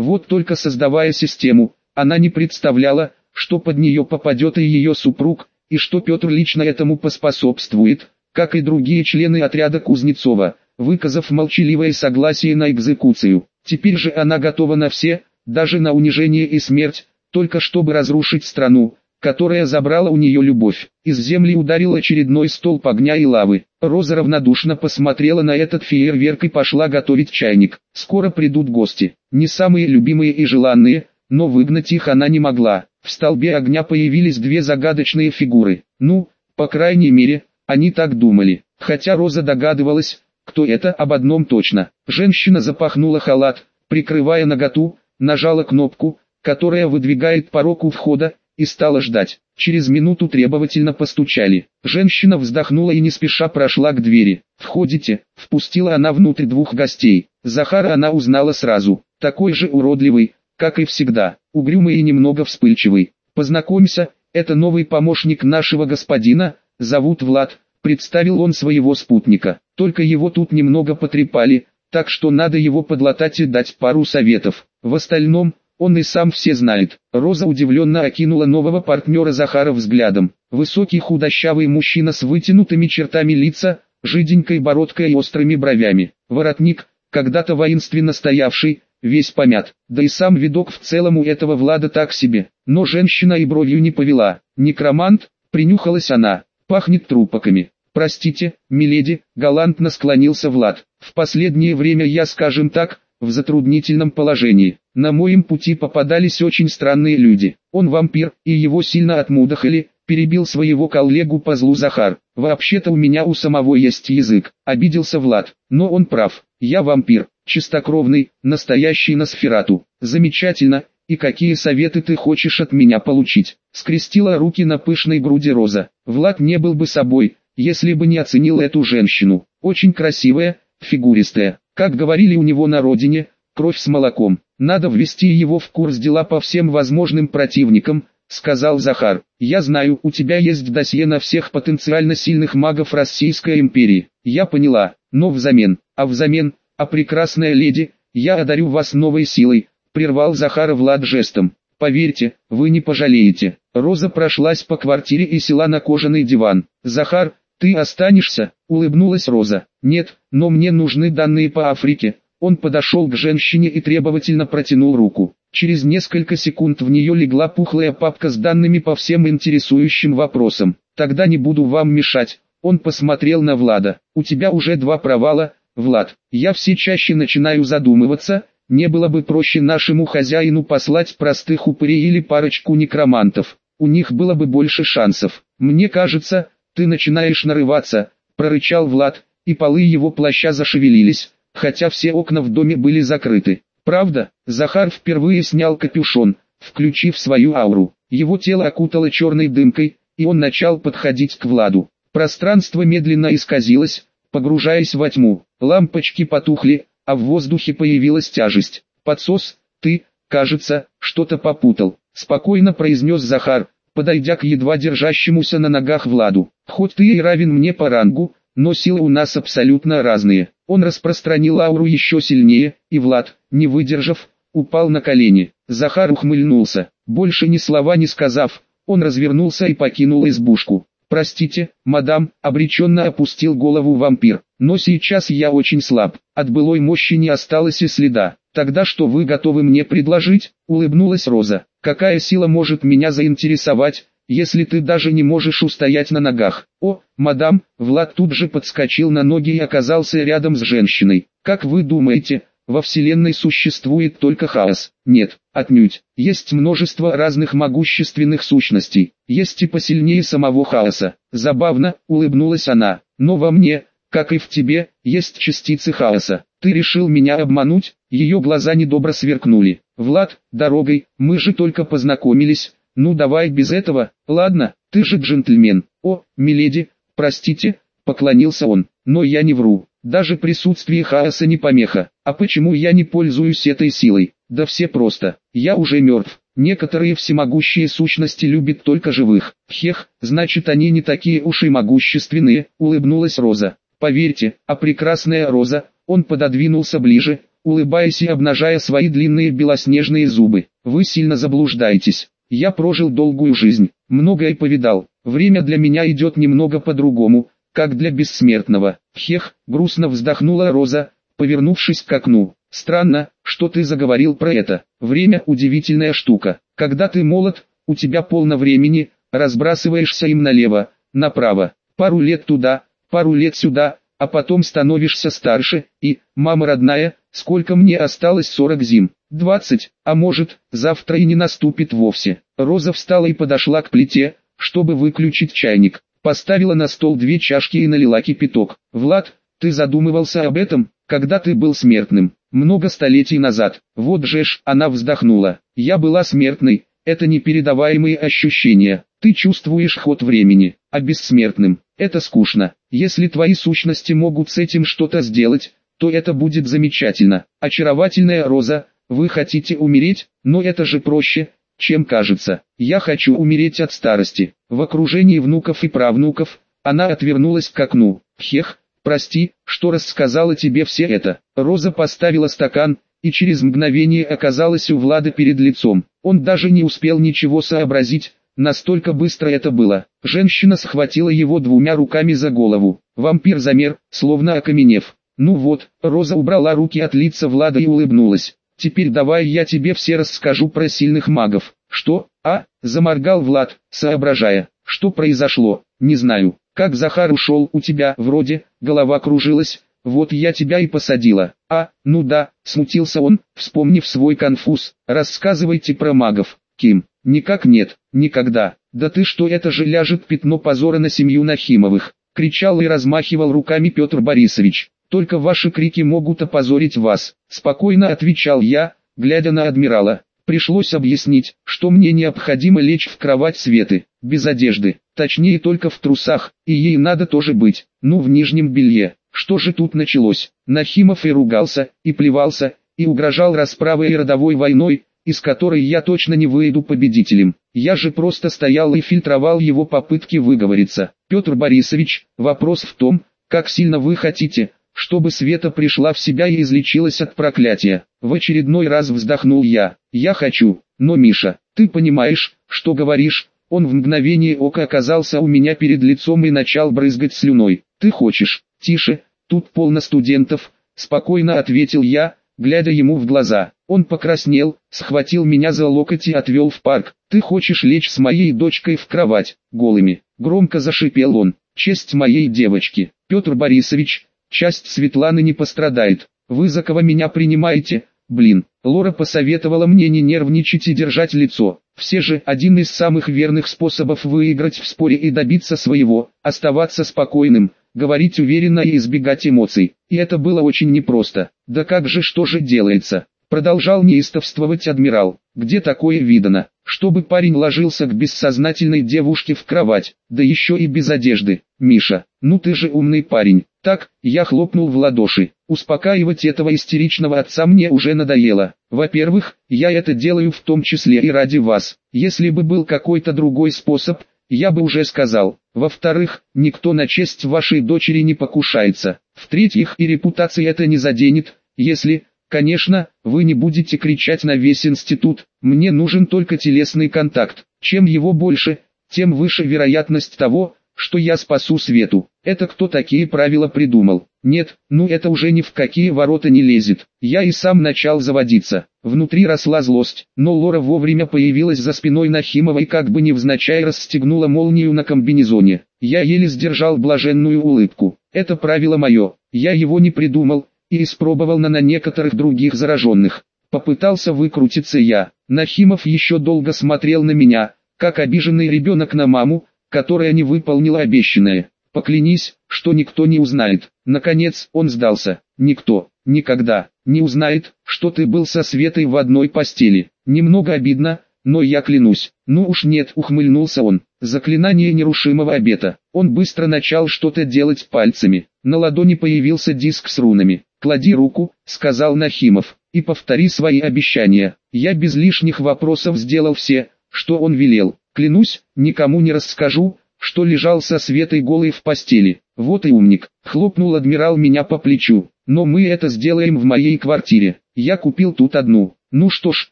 Вот только создавая систему, она не представляла, что под нее попадет и ее супруг, и что Петр лично этому поспособствует, как и другие члены отряда Кузнецова, выказав молчаливое согласие на экзекуцию. Теперь же она готова на все, даже на унижение и смерть, только чтобы разрушить страну, которая забрала у нее любовь. Из земли ударил очередной столб огня и лавы. Роза равнодушно посмотрела на этот фейерверк и пошла готовить чайник. Скоро придут гости. Не самые любимые и желанные, но выгнать их она не могла. В столбе огня появились две загадочные фигуры. Ну, по крайней мере, они так думали. Хотя Роза догадывалась, кто это об одном точно. Женщина запахнула халат, прикрывая наготу, нажала кнопку, которая выдвигает порог у входа, и стала ждать. Через минуту требовательно постучали. Женщина вздохнула и не спеша прошла к двери. «Входите», впустила она внутрь двух гостей. Захара она узнала сразу, такой же уродливый, как и всегда, угрюмый и немного вспыльчивый. «Познакомься, это новый помощник нашего господина, зовут Влад», представил он своего спутника. Только его тут немного потрепали, так что надо его подлатать и дать пару советов. В остальном, он и сам все знает. Роза удивленно окинула нового партнера Захара взглядом. Высокий худощавый мужчина с вытянутыми чертами лица, жиденькой бородкой и острыми бровями. Воротник, когда-то воинственно стоявший, весь помят. Да и сам видок в целом у этого Влада так себе. Но женщина и бровью не повела. Некромант, принюхалась она, пахнет трупаками. «Простите, миледи», — галантно склонился Влад. «В последнее время я, скажем так, в затруднительном положении. На моем пути попадались очень странные люди. Он вампир, и его сильно отмудохали, перебил своего коллегу по злу Захар. Вообще-то у меня у самого есть язык, обиделся Влад, но он прав, я вампир, чистокровный, настоящий Носферату. Замечательно, и какие советы ты хочешь от меня получить? Скрестила руки на пышной груди Роза. Влад не был бы собой, если бы не оценил эту женщину. Очень красивая, фигуристая. Как говорили у него на родине, кровь с молоком. Надо ввести его в курс дела по всем возможным противникам, сказал Захар. Я знаю, у тебя есть досье на всех потенциально сильных магов Российской империи. Я поняла, но взамен, а взамен, а прекрасная леди, я одарю вас новой силой, прервал Захара Влад жестом. Поверьте, вы не пожалеете. Роза прошлась по квартире и села на кожаный диван. Захар, ты останешься? Улыбнулась Роза. Нет, но мне нужны данные по Африке, он подошел к женщине и требовательно протянул руку. Через несколько секунд в нее легла пухлая папка с данными по всем интересующим вопросам. «Тогда не буду вам мешать». Он посмотрел на Влада. «У тебя уже два провала, Влад. Я все чаще начинаю задумываться, не было бы проще нашему хозяину послать простых упырей или парочку некромантов. У них было бы больше шансов. Мне кажется, ты начинаешь нарываться», прорычал Влад, и полы его плаща зашевелились хотя все окна в доме были закрыты. Правда, Захар впервые снял капюшон, включив свою ауру. Его тело окутало черной дымкой, и он начал подходить к Владу. Пространство медленно исказилось, погружаясь во тьму. Лампочки потухли, а в воздухе появилась тяжесть. «Подсос, ты, кажется, что-то попутал», — спокойно произнес Захар, подойдя к едва держащемуся на ногах Владу. «Хоть ты и равен мне по рангу, но силы у нас абсолютно разные. Он распространил ауру еще сильнее, и Влад, не выдержав, упал на колени. Захар ухмыльнулся, больше ни слова не сказав, он развернулся и покинул избушку. «Простите, мадам», обреченно опустил голову вампир, «но сейчас я очень слаб, от былой мощи не осталось и следа. Тогда что вы готовы мне предложить?» улыбнулась Роза. «Какая сила может меня заинтересовать, если ты даже не можешь устоять на ногах. О, мадам, Влад тут же подскочил на ноги и оказался рядом с женщиной. Как вы думаете, во Вселенной существует только хаос? Нет, отнюдь. Есть множество разных могущественных сущностей. Есть и посильнее самого хаоса. Забавно, улыбнулась она. Но во мне, как и в тебе, есть частицы хаоса. Ты решил меня обмануть? Ее глаза недобро сверкнули. Влад, дорогой, мы же только познакомились, ну давай без этого, ладно, ты же джентльмен. О, миледи, простите, поклонился он, но я не вру. Даже присутствие хаоса не помеха. А почему я не пользуюсь этой силой? Да все просто. Я уже мертв. Некоторые всемогущие сущности любят только живых. Хех, значит они не такие уж и могущественные, улыбнулась Роза. Поверьте, а прекрасная Роза, он пододвинулся ближе, улыбаясь и обнажая свои длинные белоснежные зубы. Вы сильно заблуждаетесь. Я прожил долгую жизнь, многое повидал. Время для меня идет немного по-другому, как для бессмертного. Хех, грустно вздохнула Роза, повернувшись к окну. Странно, что ты заговорил про это. Время удивительная штука. Когда ты молод, у тебя полно времени, разбрасываешься им налево, направо, пару лет туда, пару лет сюда, а потом становишься старше, и, мама родная, сколько мне осталось 40 зим, 20, а может, завтра и не наступит вовсе. Роза встала и подошла к плите, чтобы выключить чайник, поставила на стол две чашки и налила кипяток. Влад, ты задумывался об этом, когда ты был смертным, много столетий назад, вот же ж, она вздохнула, я была смертной, это непередаваемые ощущения, ты чувствуешь ход времени, а бессмертным, это скучно. Если твои сущности могут с этим что-то сделать, то это будет замечательно. Очаровательная Роза, вы хотите умереть, но это же проще, чем кажется. Я хочу умереть от старости. В окружении внуков и правнуков, она отвернулась к окну. Хех, прости, что рассказала тебе все это. Роза поставила стакан, и через мгновение оказалась у Влада перед лицом. Он даже не успел ничего сообразить, Настолько быстро это было. Женщина схватила его двумя руками за голову. Вампир замер, словно окаменев. Ну вот, Роза убрала руки от лица Влада и улыбнулась. Теперь давай я тебе все расскажу про сильных магов. Что? А? Заморгал Влад, соображая. Что произошло? Не знаю. Как Захар ушел у тебя, вроде, голова кружилась. Вот я тебя и посадила. А, ну да, смутился он, вспомнив свой конфуз. Рассказывайте про магов. Ким? Никак нет, никогда. Да ты что это же ляжет пятно позора на семью Нахимовых. Кричал и размахивал руками Петр Борисович. Только ваши крики могут опозорить вас. Спокойно отвечал я, глядя на адмирала. Пришлось объяснить, что мне необходимо лечь в кровать Светы, без одежды, точнее только в трусах, и ей надо тоже быть, ну в нижнем белье. Что же тут началось? Нахимов и ругался, и плевался, и угрожал расправой и родовой войной, из которой я точно не выйду победителем. Я же просто стоял и фильтровал его попытки выговориться. Петр Борисович, вопрос в том, как сильно вы хотите, чтобы Света пришла в себя и излечилась от проклятия. В очередной раз вздохнул я. Я хочу, но Миша, ты понимаешь, что говоришь? Он в мгновение ока оказался у меня перед лицом и начал брызгать слюной. Ты хочешь? Тише, тут полно студентов, спокойно ответил я, глядя ему в глаза. Он покраснел, схватил меня за локоть и отвел в парк. «Ты хочешь лечь с моей дочкой в кровать, голыми?» Громко зашипел он. «Честь моей девочки, Петр Борисович, часть Светланы не пострадает. Вы за кого меня принимаете? Блин, Лора посоветовала мне не нервничать и держать лицо. Все же один из самых верных способов выиграть в споре и добиться своего, оставаться спокойным, говорить уверенно и избегать эмоций. И это было очень непросто. Да как же что же делается? Продолжал неистовствовать адмирал. Где такое видано, чтобы парень ложился к бессознательной девушке в кровать, да еще и без одежды. Миша, ну ты же умный парень. Так, я хлопнул в ладоши. Успокаивать этого истеричного отца мне уже надоело. Во-первых, я это делаю в том числе и ради вас. Если бы был какой-то другой способ, я бы уже сказал. Во-вторых, никто на честь вашей дочери не покушается. В-третьих, и репутация это не заденет, если, конечно, вы не будете кричать на весь институт. Мне нужен только телесный контакт. Чем его больше, тем выше вероятность того, что я спасу Свету. Это кто такие правила придумал? Нет, ну это уже ни в какие ворота не лезет. Я и сам начал заводиться. Внутри росла злость, но Лора вовремя появилась за спиной Нахимова и как бы невзначай расстегнула молнию на комбинезоне. Я еле сдержал блаженную улыбку. Это правило мое, я его не придумал, и испробовал на, на некоторых других зараженных. Попытался выкрутиться я. Нахимов еще долго смотрел на меня, как обиженный ребенок на маму, которая не выполнила обещанное. Поклянись, что никто не узнает. Наконец, он сдался. Никто, никогда, не узнает, что ты был со Светой в одной постели. Немного обидно, но я клянусь. Ну уж нет, ухмыльнулся он. Заклинание нерушимого обета. Он быстро начал что-то делать пальцами. На ладони появился диск с рунами. «Клади руку», — сказал Нахимов, — «и повтори свои обещания». Я без лишних вопросов сделал все, что он велел. Клянусь, никому не расскажу, что лежал со Светой голый в постели. Вот и умник. Хлопнул адмирал меня по плечу. но мы это сделаем в моей квартире. Я купил тут одну. Ну что ж,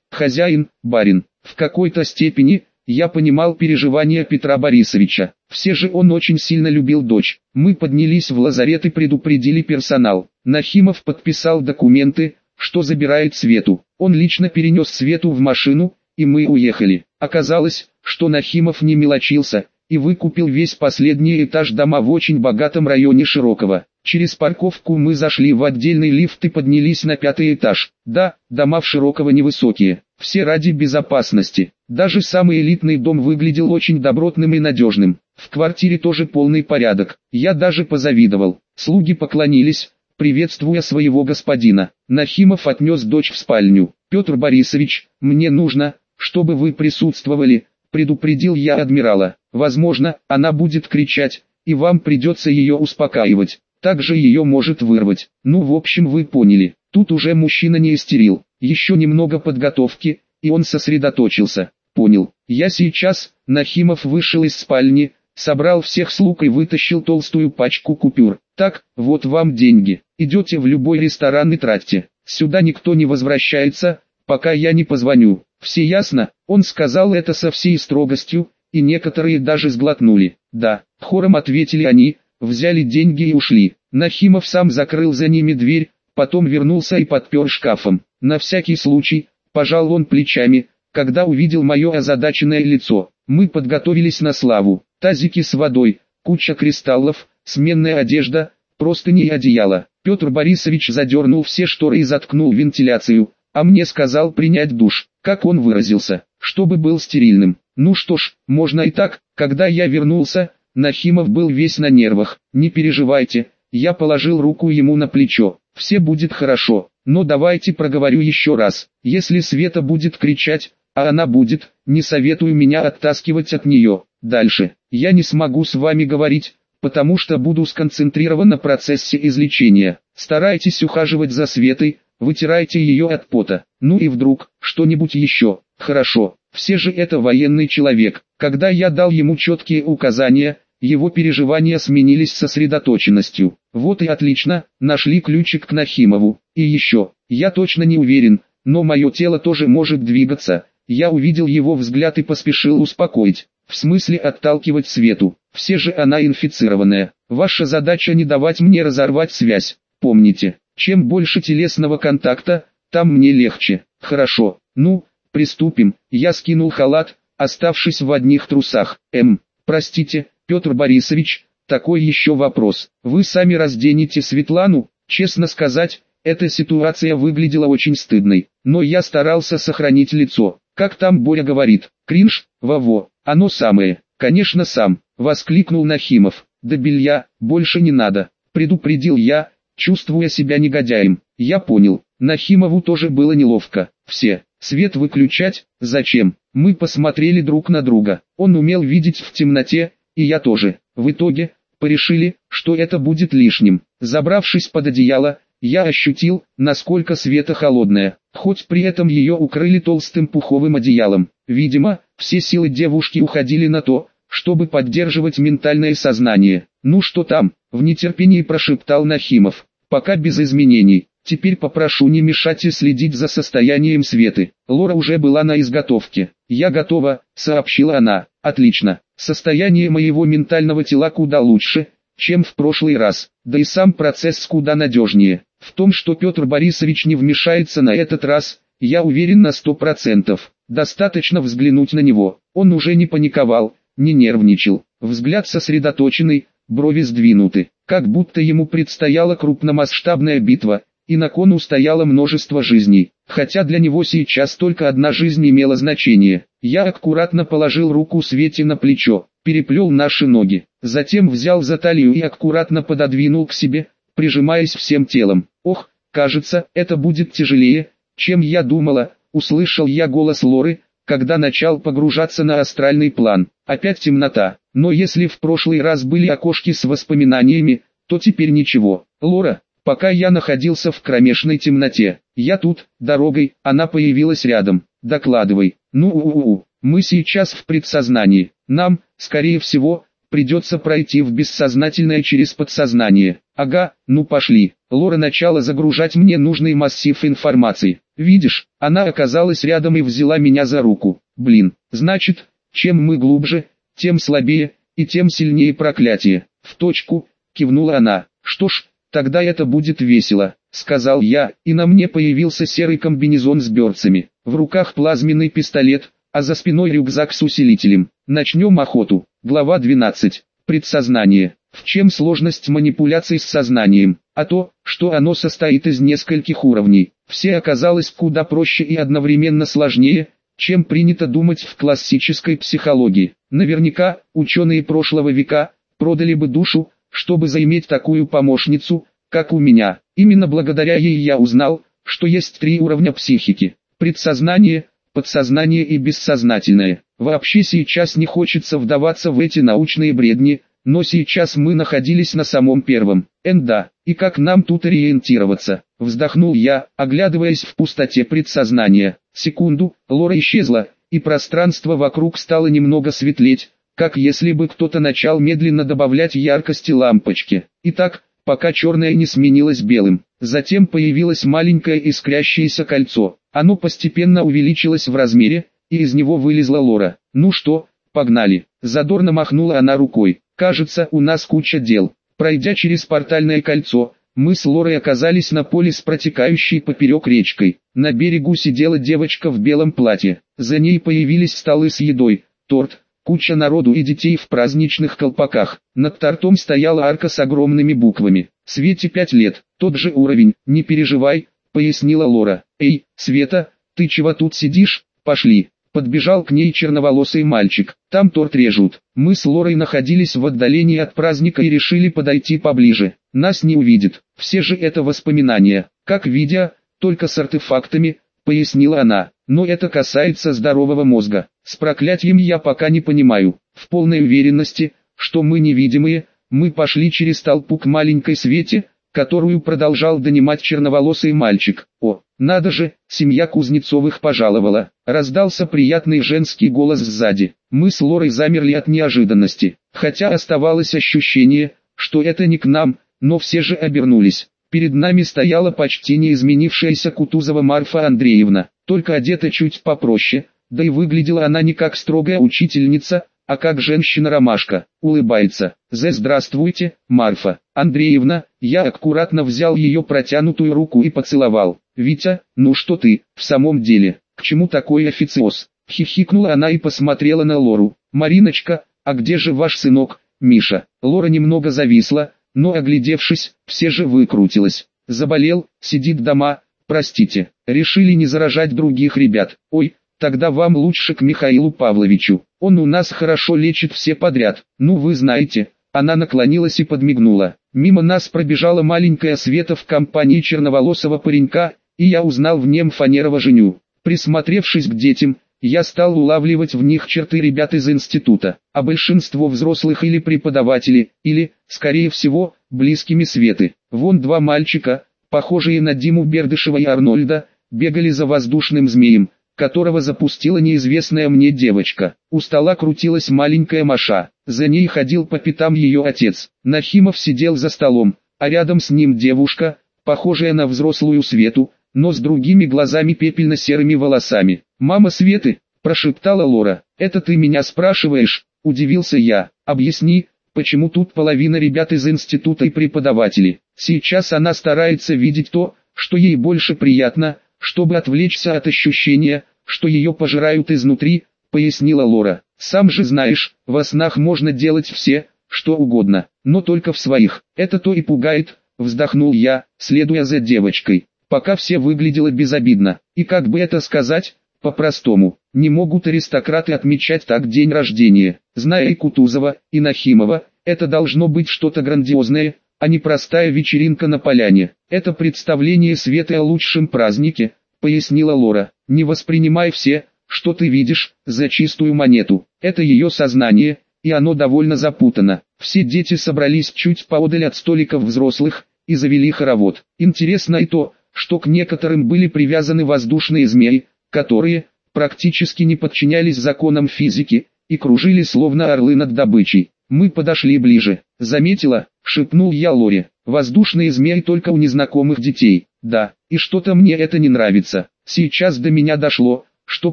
хозяин, барин, в какой-то степени, я понимал переживания Петра Борисовича. Все же он очень сильно любил дочь. Мы поднялись в лазарет и предупредили персонал. Нахимов подписал документы, что забирает Свету. Он лично перенес Свету в машину, и мы уехали. Оказалось, что Нахимов не мелочился, и выкупил весь последний этаж дома в очень богатом районе Широкого. Через парковку мы зашли в отдельный лифт и поднялись на пятый этаж. Да, дома в Широкого невысокие, все ради безопасности. Даже самый элитный дом выглядел очень добротным и надежным. В квартире тоже полный порядок. Я даже позавидовал. Слуги поклонились, приветствуя своего господина. Нахимов отнес дочь в спальню. «Петр Борисович, мне нужно, чтобы вы присутствовали», предупредил я адмирала. «Возможно, она будет кричать, и вам придется ее успокаивать. Также ее может вырвать. Ну в общем вы поняли. Тут уже мужчина не истерил. Еще немного подготовки, и он сосредоточился. Понял. Я сейчас, Нахимов вышел из спальни, собрал всех слуг и вытащил толстую пачку купюр. Так, вот вам деньги. Идете в любой ресторан и тратьте. Сюда никто не возвращается, пока я не позвоню. Все ясно? Он сказал это со всей строгостью, и некоторые даже сглотнули. Да, хором ответили они, взяли деньги и ушли. Нахимов сам закрыл за ними дверь, потом вернулся и подпер шкафом. На всякий случай, пожал он плечами, когда увидел мое озадаченное лицо. Мы подготовились на славу. Тазики с водой, куча кристаллов, сменная одежда, простыни и одеяло. Петр Борисович задернул все шторы и заткнул вентиляцию, а мне сказал принять душ, как он выразился, чтобы был стерильным. Ну что ж, можно и так, когда я вернулся, Нахимов был весь на нервах. Не переживайте, я положил руку ему на плечо. Все будет хорошо, но давайте проговорю еще раз. Если Света будет кричать, а она будет, не советую меня оттаскивать от нее. Дальше, я не смогу с вами говорить, потому что буду сконцентрирован на процессе излечения. Старайтесь ухаживать за Светой, вытирайте ее от пота. Ну и вдруг, что-нибудь еще. Хорошо, все же это военный человек. Когда я дал ему четкие указания, его переживания сменились сосредоточенностью. Вот и отлично, нашли ключик к Нахимову. И еще, я точно не уверен, но мое тело тоже может двигаться. Я увидел его взгляд и поспешил успокоить. В смысле отталкивать Свету. Все же она инфицированная. Ваша задача не давать мне разорвать связь. Помните, чем больше телесного контакта, там мне легче. Хорошо, ну, приступим. Я скинул халат, оставшись в одних трусах. М. Простите, Петр Борисович, такой еще вопрос. Вы сами разденете Светлану? Честно сказать, эта ситуация выглядела очень стыдной, но я старался сохранить лицо. Как там Боря говорит, кринж, во-во, оно самое, конечно сам, воскликнул Нахимов. Да белья, больше не надо, предупредил я, чувствуя себя негодяем. Я понял, Нахимову тоже было неловко. Все, свет выключать, зачем? Мы посмотрели друг на друга. Он умел видеть в темноте, и я тоже. В итоге, порешили, что это будет лишним. Забравшись под одеяло, я ощутил, насколько света холодная, хоть при этом ее укрыли толстым пуховым одеялом. Видимо, все силы девушки уходили на то, чтобы поддерживать ментальное сознание. «Ну что там?» – в нетерпении прошептал Нахимов. «Пока без изменений. Теперь попрошу не мешать и следить за состоянием Светы». Лора уже была на изготовке. «Я готова», – сообщила она. «Отлично. Состояние моего ментального тела куда лучше, чем в прошлый раз, да и сам процесс куда надежнее. В том, что Петр Борисович не вмешается на этот раз, я уверен на сто процентов. Достаточно взглянуть на него. Он уже не паниковал, не нервничал. Взгляд сосредоточенный, брови сдвинуты, как будто ему предстояла крупномасштабная битва, и на кону стояло множество жизней, хотя для него сейчас только одна жизнь имела значение. Я аккуратно положил руку Свете на плечо, переплел наши ноги, затем взял за талию и аккуратно пододвинул к себе, прижимаясь всем телом. Ох, кажется, это будет тяжелее, чем я думала, услышал я голос Лоры, когда начал погружаться на астральный план. Опять темнота, но если в прошлый раз были окошки с воспоминаниями, то теперь ничего. Лора, Пока я находился в кромешной темноте, я тут, дорогой, она появилась рядом. Докладывай. Ну у, -у, -у. мы сейчас в предсознании. Нам, скорее всего, придется пройти в бессознательное через подсознание. Ага, ну пошли. Лора начала загружать мне нужный массив информации. Видишь, она оказалась рядом и взяла меня за руку. Блин, значит, чем мы глубже, тем слабее, и тем сильнее проклятие. В точку, кивнула она. Что ж, тогда это будет весело, сказал я, и на мне появился серый комбинезон с берцами. В руках плазменный пистолет, а за спиной рюкзак с усилителем. Начнем охоту. Глава 12. Предсознание. В чем сложность манипуляций с сознанием? А то, что оно состоит из нескольких уровней. Все оказалось куда проще и одновременно сложнее, чем принято думать в классической психологии. Наверняка, ученые прошлого века, продали бы душу, чтобы заиметь такую помощницу, как у меня. Именно благодаря ей я узнал, что есть три уровня психики. Предсознание, подсознание и бессознательное. Вообще сейчас не хочется вдаваться в эти научные бредни, но сейчас мы находились на самом первом. Энда, и как нам тут ориентироваться? Вздохнул я, оглядываясь в пустоте предсознания. Секунду, Лора исчезла, и пространство вокруг стало немного светлеть, как если бы кто-то начал медленно добавлять яркости лампочки. Итак, пока черное не сменилось белым. Затем появилось маленькое искрящееся кольцо. Оно постепенно увеличилось в размере, и из него вылезла Лора. «Ну что, погнали!» Задорно махнула она рукой. «Кажется, у нас куча дел». Пройдя через портальное кольцо, мы с Лорой оказались на поле с протекающей поперек речкой. На берегу сидела девочка в белом платье. За ней появились столы с едой, торт, Куча народу и детей в праздничных колпаках. Над тортом стояла арка с огромными буквами. Свете пять лет, тот же уровень, не переживай, пояснила Лора. Эй, Света, ты чего тут сидишь? Пошли. Подбежал к ней черноволосый мальчик. Там торт режут. Мы с Лорой находились в отдалении от праздника и решили подойти поближе. Нас не увидит. Все же это воспоминания. Как видео, только с артефактами, пояснила она. Но это касается здорового мозга. С проклятием я пока не понимаю. В полной уверенности, что мы невидимые, мы пошли через толпу к маленькой Свете, которую продолжал донимать черноволосый мальчик. О, надо же, семья Кузнецовых пожаловала. Раздался приятный женский голос сзади. Мы с Лорой замерли от неожиданности, хотя оставалось ощущение, что это не к нам, но все же обернулись. Перед нами стояла почти неизменившаяся Кутузова Марфа Андреевна только одета чуть попроще, да и выглядела она не как строгая учительница, а как женщина-ромашка, улыбается. «Зе здравствуйте, Марфа Андреевна», я аккуратно взял ее протянутую руку и поцеловал. «Витя, ну что ты, в самом деле, к чему такой официоз?» Хихикнула она и посмотрела на Лору. «Мариночка, а где же ваш сынок, Миша?» Лора немного зависла, но оглядевшись, все же выкрутилась. «Заболел, сидит дома, Простите, решили не заражать других ребят. Ой, тогда вам лучше к Михаилу Павловичу. Он у нас хорошо лечит все подряд. Ну вы знаете. Она наклонилась и подмигнула. Мимо нас пробежала маленькая Света в компании черноволосого паренька, и я узнал в нем фанерова женю. Присмотревшись к детям, я стал улавливать в них черты ребят из института, а большинство взрослых или преподаватели, или, скорее всего, близкими Светы. Вон два мальчика, похожие на Диму Бердышева и Арнольда, бегали за воздушным змеем, которого запустила неизвестная мне девочка. У стола крутилась маленькая Маша, за ней ходил по пятам ее отец. Нахимов сидел за столом, а рядом с ним девушка, похожая на взрослую Свету, но с другими глазами пепельно-серыми волосами. «Мама Светы», – прошептала Лора, – «это ты меня спрашиваешь?» – удивился я. «Объясни, почему тут половина ребят из института и преподаватели?» Сейчас она старается видеть то, что ей больше приятно, чтобы отвлечься от ощущения, что ее пожирают изнутри, пояснила Лора. Сам же знаешь, во снах можно делать все, что угодно, но только в своих. Это то и пугает, вздохнул я, следуя за девочкой. Пока все выглядело безобидно, и как бы это сказать, по-простому, не могут аристократы отмечать так день рождения. Зная и Кутузова, и Нахимова, это должно быть что-то грандиозное, а не простая вечеринка на поляне. Это представление Светы о лучшем празднике, пояснила Лора. Не воспринимай все, что ты видишь, за чистую монету. Это ее сознание, и оно довольно запутано. Все дети собрались чуть поодаль от столиков взрослых, и завели хоровод. Интересно и то, что к некоторым были привязаны воздушные змеи, которые, практически не подчинялись законам физики, и кружили словно орлы над добычей. Мы подошли ближе. Заметила, шепнул я Лоре. Воздушные змеи только у незнакомых детей. Да, и что-то мне это не нравится. Сейчас до меня дошло, что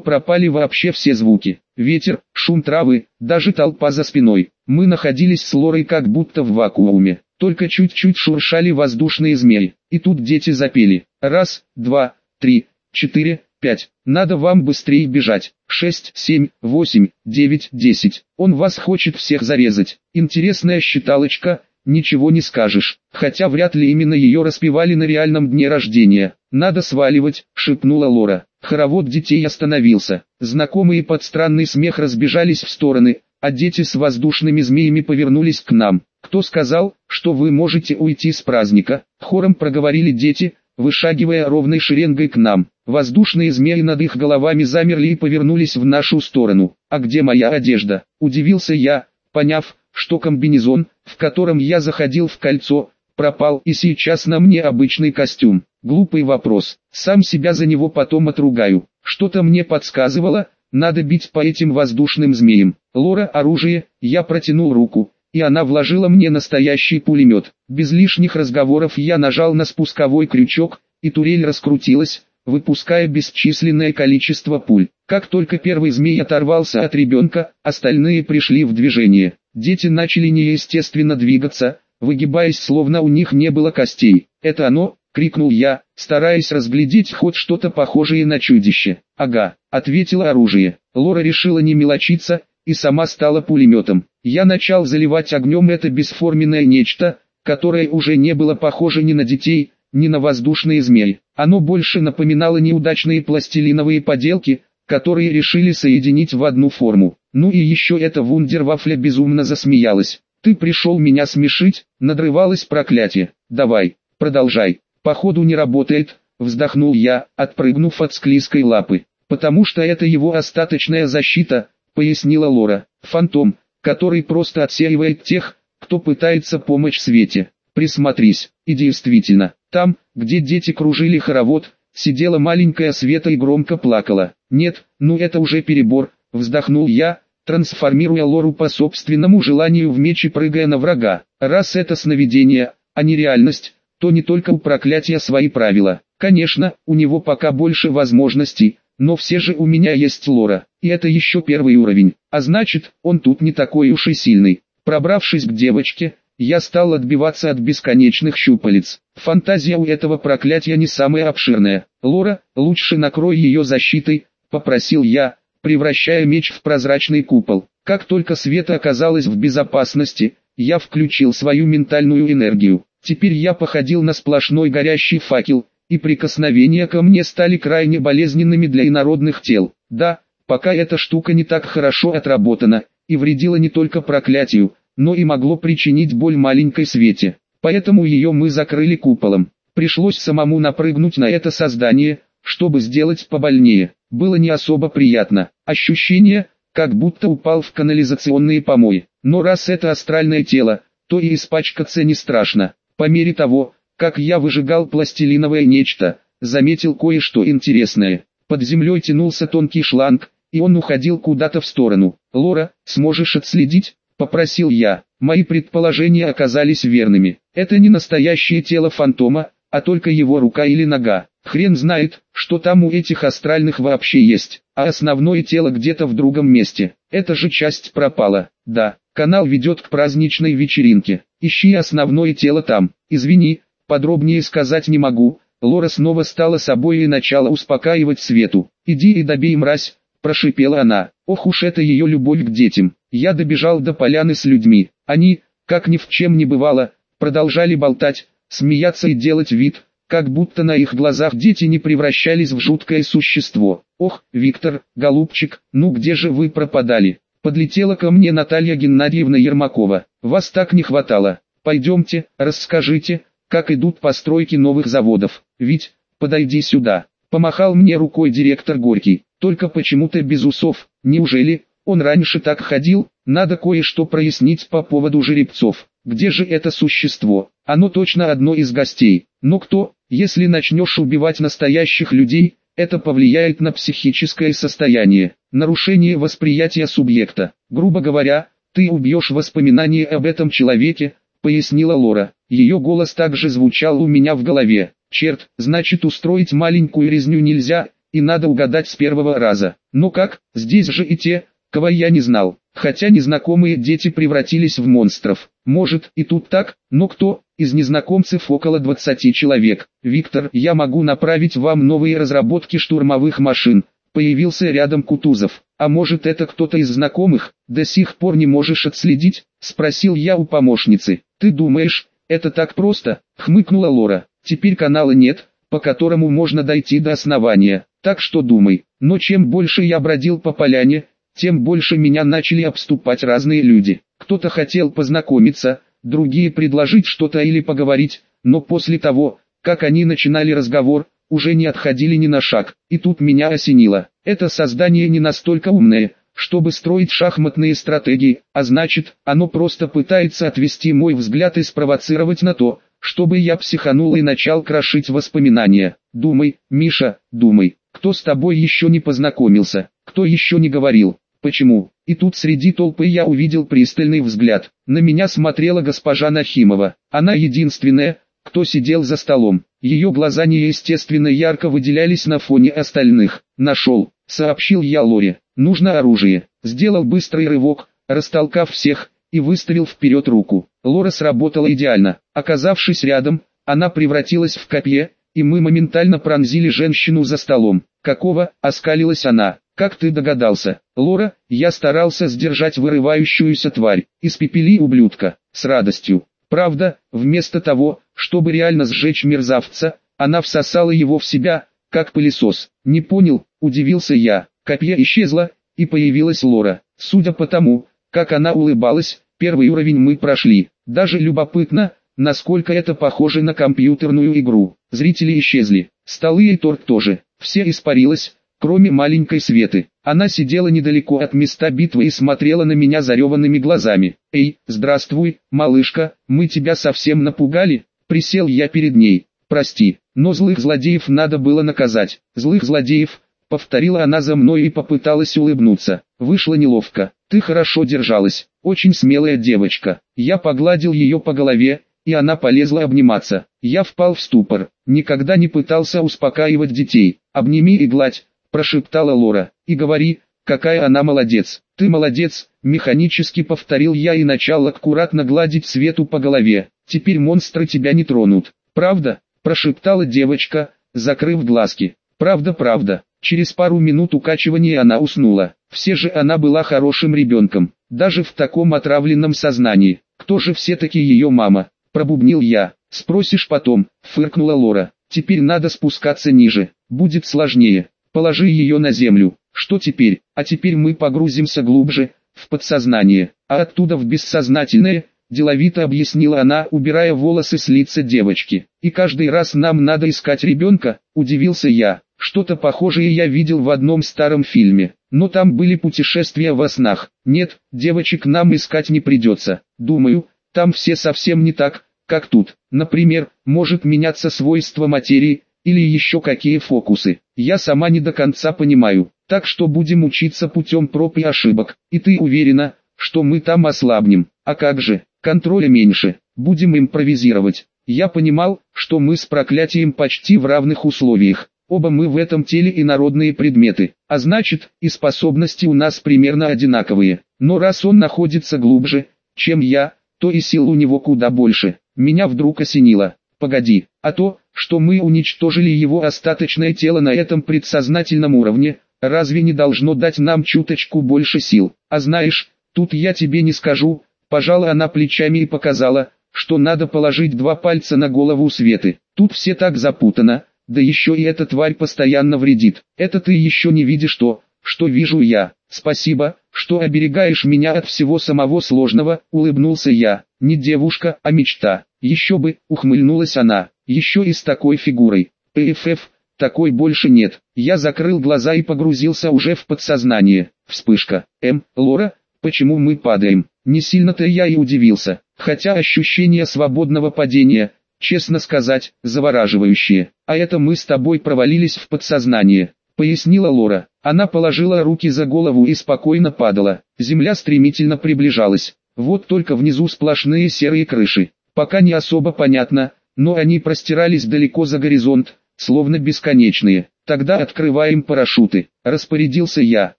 пропали вообще все звуки. Ветер, шум травы, даже толпа за спиной. Мы находились с Лорой как будто в вакууме. Только чуть-чуть шуршали воздушные змеи. И тут дети запели. Раз, два, три, четыре, пять. Надо вам быстрее бежать. Шесть, семь, восемь, девять, десять. Он вас хочет всех зарезать. Интересная считалочка, ничего не скажешь. Хотя вряд ли именно ее распевали на реальном дне рождения. «Надо сваливать», — шепнула Лора. Хоровод детей остановился. Знакомые под странный смех разбежались в стороны, а дети с воздушными змеями повернулись к нам. «Кто сказал, что вы можете уйти с праздника?» Хором проговорили дети, вышагивая ровной шеренгой к нам. Воздушные змеи над их головами замерли и повернулись в нашу сторону. «А где моя одежда?» – удивился я, поняв, что комбинезон, в котором я заходил в кольцо, пропал и сейчас на мне обычный костюм. Глупый вопрос, сам себя за него потом отругаю. Что-то мне подсказывало, надо бить по этим воздушным змеям. Лора оружие, я протянул руку, и она вложила мне настоящий пулемет. Без лишних разговоров я нажал на спусковой крючок, и турель раскрутилась, выпуская бесчисленное количество пуль. Как только первый змей оторвался от ребенка, остальные пришли в движение. Дети начали неестественно двигаться, выгибаясь словно у них не было костей. «Это оно!» — крикнул я, стараясь разглядеть хоть что-то похожее на чудище. «Ага», — ответило оружие. Лора решила не мелочиться, и сама стала пулеметом. Я начал заливать огнем это бесформенное нечто, которое уже не было похоже ни на детей, ни на воздушные змеи. Оно больше напоминало неудачные пластилиновые поделки, которые решили соединить в одну форму. Ну и еще эта вундервафля безумно засмеялась. «Ты пришел меня смешить?» — надрывалось проклятие. «Давай, продолжай. Походу не работает», — вздохнул я, отпрыгнув от склизкой лапы. «Потому что это его остаточная защита», пояснила Лора. Фантом, который просто отсеивает тех, кто пытается помочь Свете. Присмотрись, и действительно, там, где дети кружили хоровод, сидела маленькая Света и громко плакала. Нет, ну это уже перебор, вздохнул я, трансформируя Лору по собственному желанию в меч и прыгая на врага. Раз это сновидение, а не реальность, то не только у проклятия свои правила. Конечно, у него пока больше возможностей, но все же у меня есть Лора, и это еще первый уровень, а значит, он тут не такой уж и сильный. Пробравшись к девочке, я стал отбиваться от бесконечных щупалец. Фантазия у этого проклятия не самая обширная. Лора, лучше накрой ее защитой, попросил я, превращая меч в прозрачный купол. Как только Света оказалась в безопасности, я включил свою ментальную энергию. Теперь я походил на сплошной горящий факел, и прикосновения ко мне стали крайне болезненными для инородных тел. Да, пока эта штука не так хорошо отработана, и вредила не только проклятию, но и могло причинить боль маленькой Свете. Поэтому ее мы закрыли куполом. Пришлось самому напрыгнуть на это создание, чтобы сделать побольнее. Было не особо приятно. Ощущение, как будто упал в канализационные помои. Но раз это астральное тело, то и испачкаться не страшно. По мере того, как я выжигал пластилиновое нечто, заметил кое-что интересное. Под землей тянулся тонкий шланг, и он уходил куда-то в сторону. «Лора, сможешь отследить?» – попросил я. Мои предположения оказались верными. Это не настоящее тело фантома, а только его рука или нога. Хрен знает, что там у этих астральных вообще есть, а основное тело где-то в другом месте. Эта же часть пропала. Да, канал ведет к праздничной вечеринке. Ищи основное тело там. Извини, Подробнее сказать не могу. Лора снова стала собой и начала успокаивать Свету. «Иди и добей мразь», – прошипела она. Ох уж это ее любовь к детям. Я добежал до поляны с людьми. Они, как ни в чем не бывало, продолжали болтать, смеяться и делать вид, как будто на их глазах дети не превращались в жуткое существо. «Ох, Виктор, голубчик, ну где же вы пропадали?» Подлетела ко мне Наталья Геннадьевна Ермакова. «Вас так не хватало. Пойдемте, расскажите, как идут постройки новых заводов. Ведь, подойди сюда. Помахал мне рукой директор Горький, только почему-то без усов. Неужели, он раньше так ходил? Надо кое-что прояснить по поводу жеребцов. Где же это существо? Оно точно одно из гостей. Но кто, если начнешь убивать настоящих людей, это повлияет на психическое состояние, нарушение восприятия субъекта. Грубо говоря, Ты убьешь воспоминания об этом человеке, пояснила Лора. Ее голос также звучал у меня в голове. Черт, значит устроить маленькую резню нельзя, и надо угадать с первого раза. Но как, здесь же и те, кого я не знал. Хотя незнакомые дети превратились в монстров. Может и тут так, но кто, из незнакомцев около 20 человек. Виктор, я могу направить вам новые разработки штурмовых машин. Появился рядом Кутузов. А может это кто-то из знакомых, до сих пор не можешь отследить? Спросил я у помощницы. Ты думаешь, это так просто? Хмыкнула Лора. Теперь канала нет, по которому можно дойти до основания. Так что думай. Но чем больше я бродил по поляне, тем больше меня начали обступать разные люди. Кто-то хотел познакомиться, другие предложить что-то или поговорить, но после того, как они начинали разговор, уже не отходили ни на шаг. И тут меня осенило. Это создание не настолько умное, чтобы строить шахматные стратегии, а значит, оно просто пытается отвести мой взгляд и спровоцировать на то, чтобы я психанул и начал крошить воспоминания. Думай, Миша, думай, кто с тобой еще не познакомился, кто еще не говорил, почему. И тут среди толпы я увидел пристальный взгляд. На меня смотрела госпожа Нахимова. Она единственная, кто сидел за столом. Ее глаза неестественно ярко выделялись на фоне остальных. «Нашел», — сообщил я Лоре. «Нужно оружие». Сделал быстрый рывок, растолкав всех, и выставил вперед руку. Лора сработала идеально. Оказавшись рядом, она превратилась в копье, и мы моментально пронзили женщину за столом. «Какого?» — оскалилась она. «Как ты догадался?» «Лора, я старался сдержать вырывающуюся тварь. Испепели ублюдка. С радостью. Правда, вместо того, чтобы реально сжечь мерзавца, она всосала его в себя, как пылесос. Не понял, удивился я. Копье исчезло, и появилась Лора. Судя по тому, как она улыбалась, первый уровень мы прошли. Даже любопытно, насколько это похоже на компьютерную игру. Зрители исчезли, столы и торт тоже. Все испарилось, кроме маленькой Светы. Она сидела недалеко от места битвы и смотрела на меня зареванными глазами. «Эй, здравствуй, малышка, мы тебя совсем напугали?» Присел я перед ней. «Прости, но злых злодеев надо было наказать. Злых злодеев, Повторила она за мной и попыталась улыбнуться. Вышло неловко. Ты хорошо держалась. Очень смелая девочка. Я погладил ее по голове, и она полезла обниматься. Я впал в ступор. Никогда не пытался успокаивать детей. «Обними и гладь», – прошептала Лора. «И говори, какая она молодец». «Ты молодец», – механически повторил я и начал аккуратно гладить Свету по голове. «Теперь монстры тебя не тронут». «Правда?» – прошептала девочка, закрыв глазки. «Правда, правда». Через пару минут укачивания она уснула. Все же она была хорошим ребенком, даже в таком отравленном сознании. Кто же все-таки ее мама? Пробубнил я. Спросишь потом, фыркнула Лора. Теперь надо спускаться ниже, будет сложнее. Положи ее на землю. Что теперь? А теперь мы погрузимся глубже, в подсознание, а оттуда в бессознательное, деловито объяснила она, убирая волосы с лица девочки. И каждый раз нам надо искать ребенка, удивился я. Что-то похожее я видел в одном старом фильме, но там были путешествия во снах. Нет, девочек нам искать не придется. Думаю, там все совсем не так, как тут. Например, может меняться свойство материи, или еще какие фокусы. Я сама не до конца понимаю. Так что будем учиться путем проб и ошибок. И ты уверена, что мы там ослабнем. А как же, контроля меньше. Будем импровизировать. Я понимал, что мы с проклятием почти в равных условиях. Оба мы в этом теле и народные предметы, а значит, и способности у нас примерно одинаковые. Но раз он находится глубже, чем я, то и сил у него куда больше. Меня вдруг осенило. Погоди, а то, что мы уничтожили его остаточное тело на этом предсознательном уровне, разве не должно дать нам чуточку больше сил? А знаешь, тут я тебе не скажу, пожала она плечами и показала, что надо положить два пальца на голову Светы. Тут все так запутано, да еще и эта тварь постоянно вредит. Это ты еще не видишь то, что вижу я. Спасибо, что оберегаешь меня от всего самого сложного, улыбнулся я. Не девушка, а мечта. Еще бы, ухмыльнулась она. Еще и с такой фигурой. ПФФ, такой больше нет. Я закрыл глаза и погрузился уже в подсознание. Вспышка. М, Лора, почему мы падаем? Не сильно-то я и удивился. Хотя ощущение свободного падения, честно сказать, завораживающее. А это мы с тобой провалились в подсознание. Пояснила Лора. Она положила руки за голову и спокойно падала. Земля стремительно приближалась. Вот только внизу сплошные серые крыши. Пока не особо понятно, но они простирались далеко за горизонт, словно бесконечные. Тогда открываем парашюты. Распорядился я.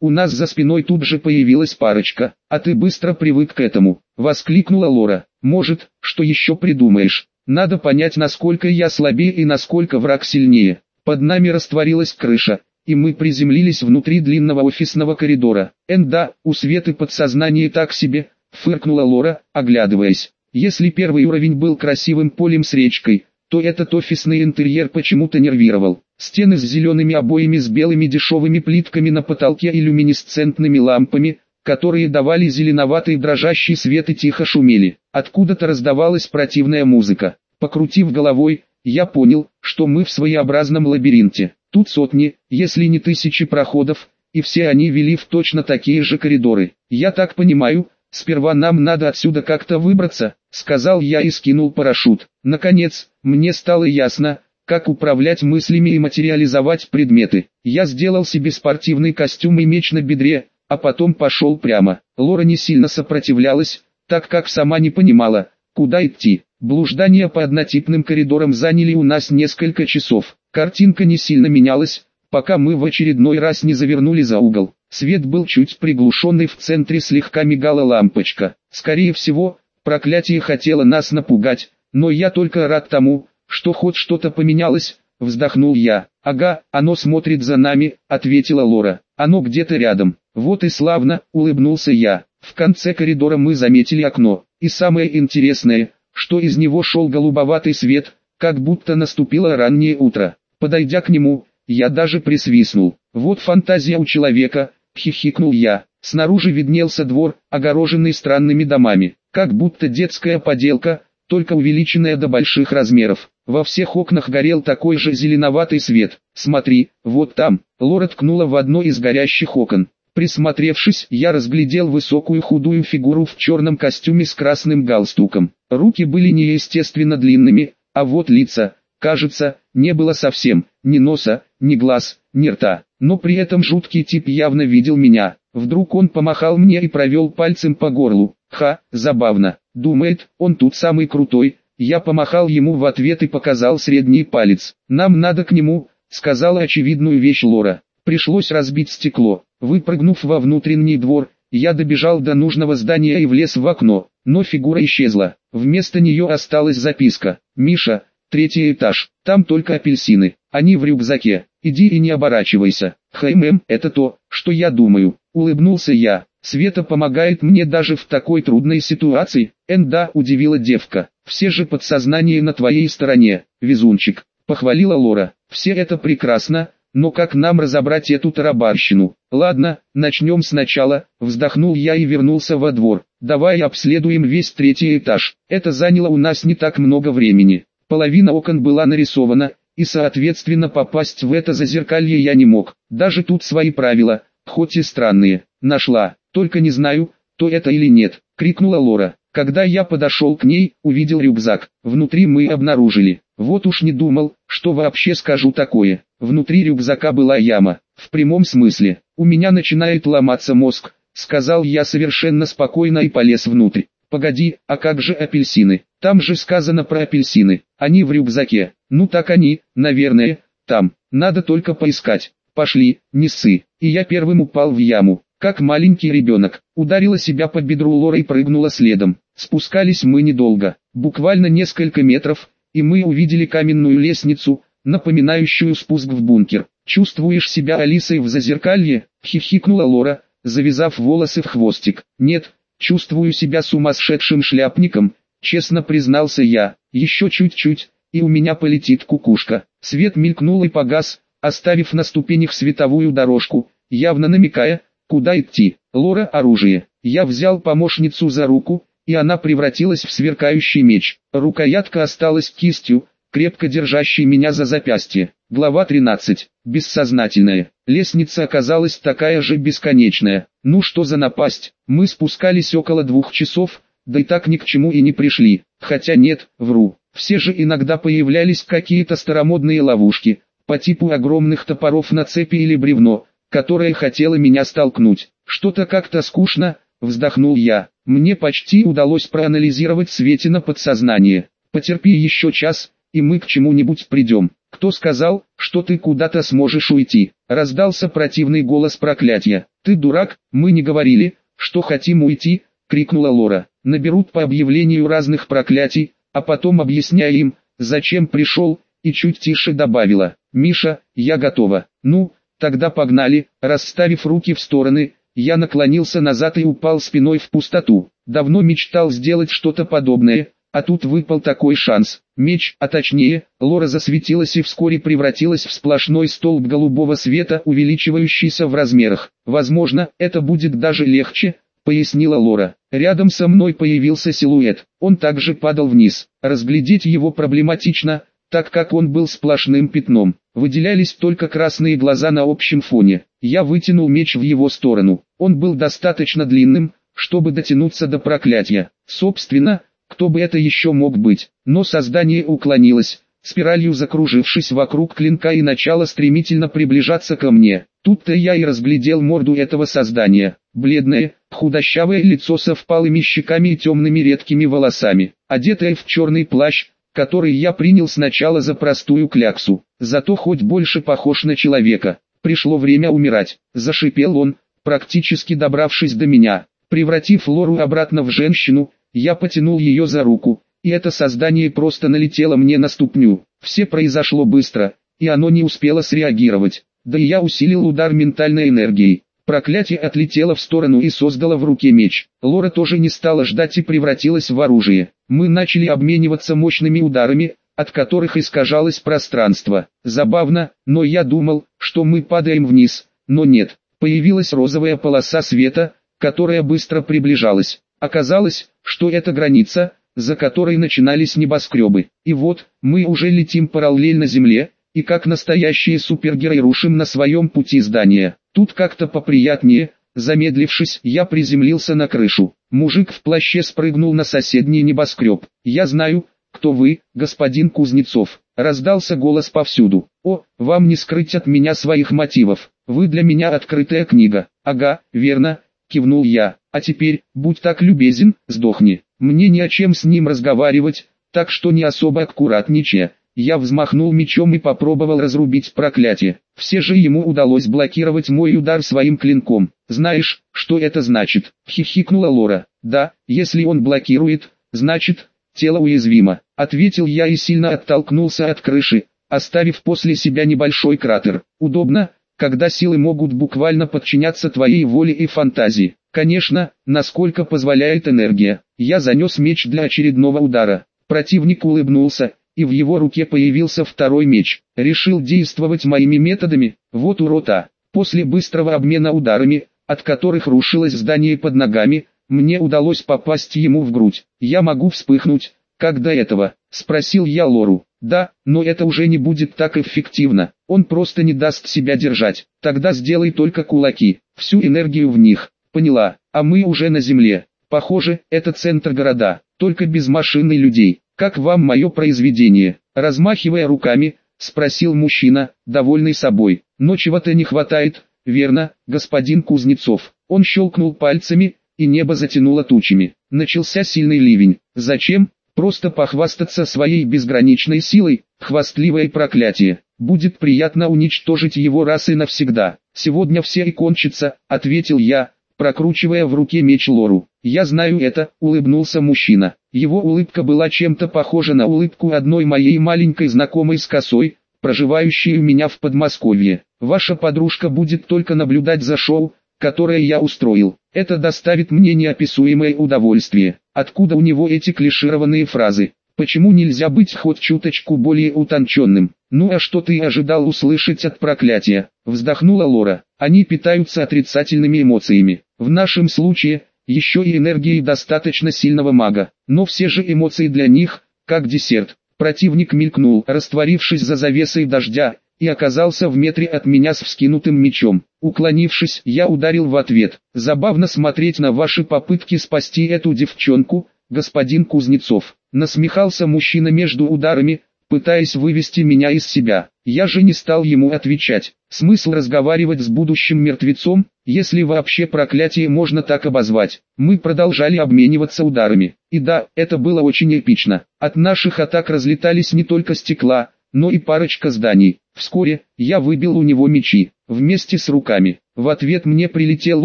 У нас за спиной тут же появилась парочка. А ты быстро привык к этому. Воскликнула Лора. Может, что еще придумаешь? Надо понять, насколько я слабее и насколько враг сильнее. Под нами растворилась крыша, и мы приземлились внутри длинного офисного коридора. Энда, у Светы подсознание так себе, фыркнула Лора, оглядываясь. Если первый уровень был красивым полем с речкой, то этот офисный интерьер почему-то нервировал. Стены с зелеными обоями с белыми дешевыми плитками на потолке и люминесцентными лампами, которые давали зеленоватый дрожащий свет и тихо шумели. Откуда-то раздавалась противная музыка. Покрутив головой, я понял, что мы в своеобразном лабиринте. Тут сотни, если не тысячи проходов, и все они вели в точно такие же коридоры. Я так понимаю, сперва нам надо отсюда как-то выбраться, сказал я и скинул парашют. Наконец, мне стало ясно, как управлять мыслями и материализовать предметы. Я сделал себе спортивный костюм и меч на бедре, а потом пошел прямо. Лора не сильно сопротивлялась, так как сама не понимала, куда идти. Блуждания по однотипным коридорам заняли у нас несколько часов. Картинка не сильно менялась, пока мы в очередной раз не завернули за угол. Свет был чуть приглушенный, в центре слегка мигала лампочка. Скорее всего, проклятие хотело нас напугать, но я только рад тому, что хоть что-то поменялось, вздохнул я. Ага, оно смотрит за нами, ответила Лора. Оно где-то рядом. Вот и славно, улыбнулся я. В конце коридора мы заметили окно. И самое интересное, что из него шел голубоватый свет, как будто наступило раннее утро. Подойдя к нему, я даже присвистнул. Вот фантазия у человека, хихикнул я. Снаружи виднелся двор, огороженный странными домами, как будто детская поделка, только увеличенная до больших размеров. Во всех окнах горел такой же зеленоватый свет. Смотри, вот там. Лора ткнула в одно из горящих окон. Присмотревшись, я разглядел высокую худую фигуру в черном костюме с красным галстуком. Руки были неестественно длинными, а вот лица, кажется, не было совсем, ни носа, ни глаз, ни рта. Но при этом жуткий тип явно видел меня. Вдруг он помахал мне и провел пальцем по горлу. Ха, забавно. Думает, он тут самый крутой, я помахал ему в ответ и показал средний палец. «Нам надо к нему», — сказала очевидную вещь Лора. Пришлось разбить стекло. Выпрыгнув во внутренний двор, я добежал до нужного здания и влез в окно, но фигура исчезла. Вместо нее осталась записка. «Миша, третий этаж, там только апельсины, они в рюкзаке, иди и не оборачивайся». «ХММ, это то, что я думаю», — улыбнулся я. Света помогает мне даже в такой трудной ситуации. Энда удивила девка. Все же подсознание на твоей стороне, везунчик. Похвалила Лора. Все это прекрасно, но как нам разобрать эту тарабарщину? Ладно, начнем сначала. Вздохнул я и вернулся во двор. Давай обследуем весь третий этаж. Это заняло у нас не так много времени. Половина окон была нарисована, и соответственно попасть в это зазеркалье я не мог. Даже тут свои правила, хоть и странные. Нашла. Только не знаю, то это или нет, крикнула Лора. Когда я подошел к ней, увидел рюкзак. Внутри мы обнаружили. Вот уж не думал, что вообще скажу такое. Внутри рюкзака была яма. В прямом смысле. У меня начинает ломаться мозг, сказал я совершенно спокойно и полез внутрь. Погоди, а как же апельсины? Там же сказано про апельсины. Они в рюкзаке. Ну так они, наверное, там. Надо только поискать. Пошли, не ссы. И я первым упал в яму как маленький ребенок, ударила себя по бедру Лора и прыгнула следом. Спускались мы недолго, буквально несколько метров, и мы увидели каменную лестницу, напоминающую спуск в бункер. «Чувствуешь себя Алисой в зазеркалье?» — хихикнула Лора, завязав волосы в хвостик. «Нет, чувствую себя сумасшедшим шляпником», — честно признался я. «Еще чуть-чуть, и у меня полетит кукушка». Свет мелькнул и погас, оставив на ступенях световую дорожку, явно намекая, Куда идти? Лора оружие. Я взял помощницу за руку, и она превратилась в сверкающий меч. Рукоятка осталась кистью, крепко держащей меня за запястье. Глава 13. Бессознательная. Лестница оказалась такая же бесконечная. Ну что за напасть? Мы спускались около двух часов, да и так ни к чему и не пришли. Хотя нет, вру. Все же иногда появлялись какие-то старомодные ловушки, по типу огромных топоров на цепи или бревно, которое хотело меня столкнуть. Что-то как-то скучно, вздохнул я. Мне почти удалось проанализировать Светина подсознание. Потерпи еще час, и мы к чему-нибудь придем. Кто сказал, что ты куда-то сможешь уйти? Раздался противный голос проклятия. Ты дурак, мы не говорили, что хотим уйти, крикнула Лора. Наберут по объявлению разных проклятий, а потом объясняя им, зачем пришел, и чуть тише добавила. Миша, я готова. Ну, тогда погнали, расставив руки в стороны, я наклонился назад и упал спиной в пустоту. Давно мечтал сделать что-то подобное, а тут выпал такой шанс. Меч, а точнее, Лора засветилась и вскоре превратилась в сплошной столб голубого света, увеличивающийся в размерах. Возможно, это будет даже легче, пояснила Лора. Рядом со мной появился силуэт. Он также падал вниз. Разглядеть его проблематично, так как он был сплошным пятном. Выделялись только красные глаза на общем фоне. Я вытянул меч в его сторону. Он был достаточно длинным, чтобы дотянуться до проклятия. Собственно, кто бы это еще мог быть? Но создание уклонилось, спиралью закружившись вокруг клинка и начало стремительно приближаться ко мне. Тут-то я и разглядел морду этого создания. Бледное, худощавое лицо со впалыми щеками и темными редкими волосами, одетое в черный плащ, который я принял сначала за простую кляксу, зато хоть больше похож на человека. Пришло время умирать, зашипел он, практически добравшись до меня. Превратив Лору обратно в женщину, я потянул ее за руку, и это создание просто налетело мне на ступню. Все произошло быстро, и оно не успело среагировать. Да и я усилил удар ментальной энергией. Проклятие отлетело в сторону и создало в руке меч. Лора тоже не стала ждать и превратилась в оружие. Мы начали обмениваться мощными ударами, от которых искажалось пространство. Забавно, но я думал, что мы падаем вниз, но нет. Появилась розовая полоса света, которая быстро приближалась. Оказалось, что это граница, за которой начинались небоскребы. И вот, мы уже летим параллельно Земле, и как настоящие супергерои рушим на своем пути здания. Тут как-то поприятнее, замедлившись, я приземлился на крышу. Мужик в плаще спрыгнул на соседний небоскреб. «Я знаю, кто вы, господин Кузнецов», — раздался голос повсюду. «О, вам не скрыть от меня своих мотивов, вы для меня открытая книга». «Ага, верно», — кивнул я. «А теперь, будь так любезен, сдохни. Мне не о чем с ним разговаривать, так что не особо аккуратничая». Я взмахнул мечом и попробовал разрубить проклятие. Все же ему удалось блокировать мой удар своим клинком. «Знаешь, что это значит?» — хихикнула Лора. «Да, если он блокирует, значит, тело уязвимо», — ответил я и сильно оттолкнулся от крыши, оставив после себя небольшой кратер. «Удобно, когда силы могут буквально подчиняться твоей воле и фантазии. Конечно, насколько позволяет энергия. Я занес меч для очередного удара. Противник улыбнулся, и в его руке появился второй меч. Решил действовать моими методами, вот урота. После быстрого обмена ударами, от которых рушилось здание под ногами, мне удалось попасть ему в грудь. Я могу вспыхнуть, как до этого, спросил я Лору. Да, но это уже не будет так эффективно. Он просто не даст себя держать. Тогда сделай только кулаки, всю энергию в них. Поняла, а мы уже на земле. Похоже, это центр города, только без машин и людей. Как вам мое произведение? Размахивая руками, спросил мужчина, довольный собой. Но чего-то не хватает, верно, господин Кузнецов. Он щелкнул пальцами, и небо затянуло тучами. Начался сильный ливень. Зачем? Просто похвастаться своей безграничной силой, хвастливое проклятие. Будет приятно уничтожить его раз и навсегда. Сегодня все и кончится, ответил я, прокручивая в руке меч Лору. «Я знаю это», — улыбнулся мужчина. Его улыбка была чем-то похожа на улыбку одной моей маленькой знакомой с косой, проживающей у меня в Подмосковье. «Ваша подружка будет только наблюдать за шоу, которое я устроил. Это доставит мне неописуемое удовольствие. Откуда у него эти клишированные фразы? Почему нельзя быть хоть чуточку более утонченным? Ну а что ты ожидал услышать от проклятия? Вздохнула Лора. Они питаются отрицательными эмоциями. В нашем случае, еще и энергией достаточно сильного мага. Но все же эмоции для них, как десерт. Противник мелькнул, растворившись за завесой дождя, и оказался в метре от меня с вскинутым мечом. Уклонившись, я ударил в ответ. Забавно смотреть на ваши попытки спасти эту девчонку, господин Кузнецов. Насмехался мужчина между ударами, пытаясь вывести меня из себя. Я же не стал ему отвечать. Смысл разговаривать с будущим мертвецом, если вообще проклятие можно так обозвать. Мы продолжали обмениваться ударами. И да, это было очень эпично. От наших атак разлетались не только стекла, но и парочка зданий. Вскоре, я выбил у него мечи, вместе с руками. В ответ мне прилетел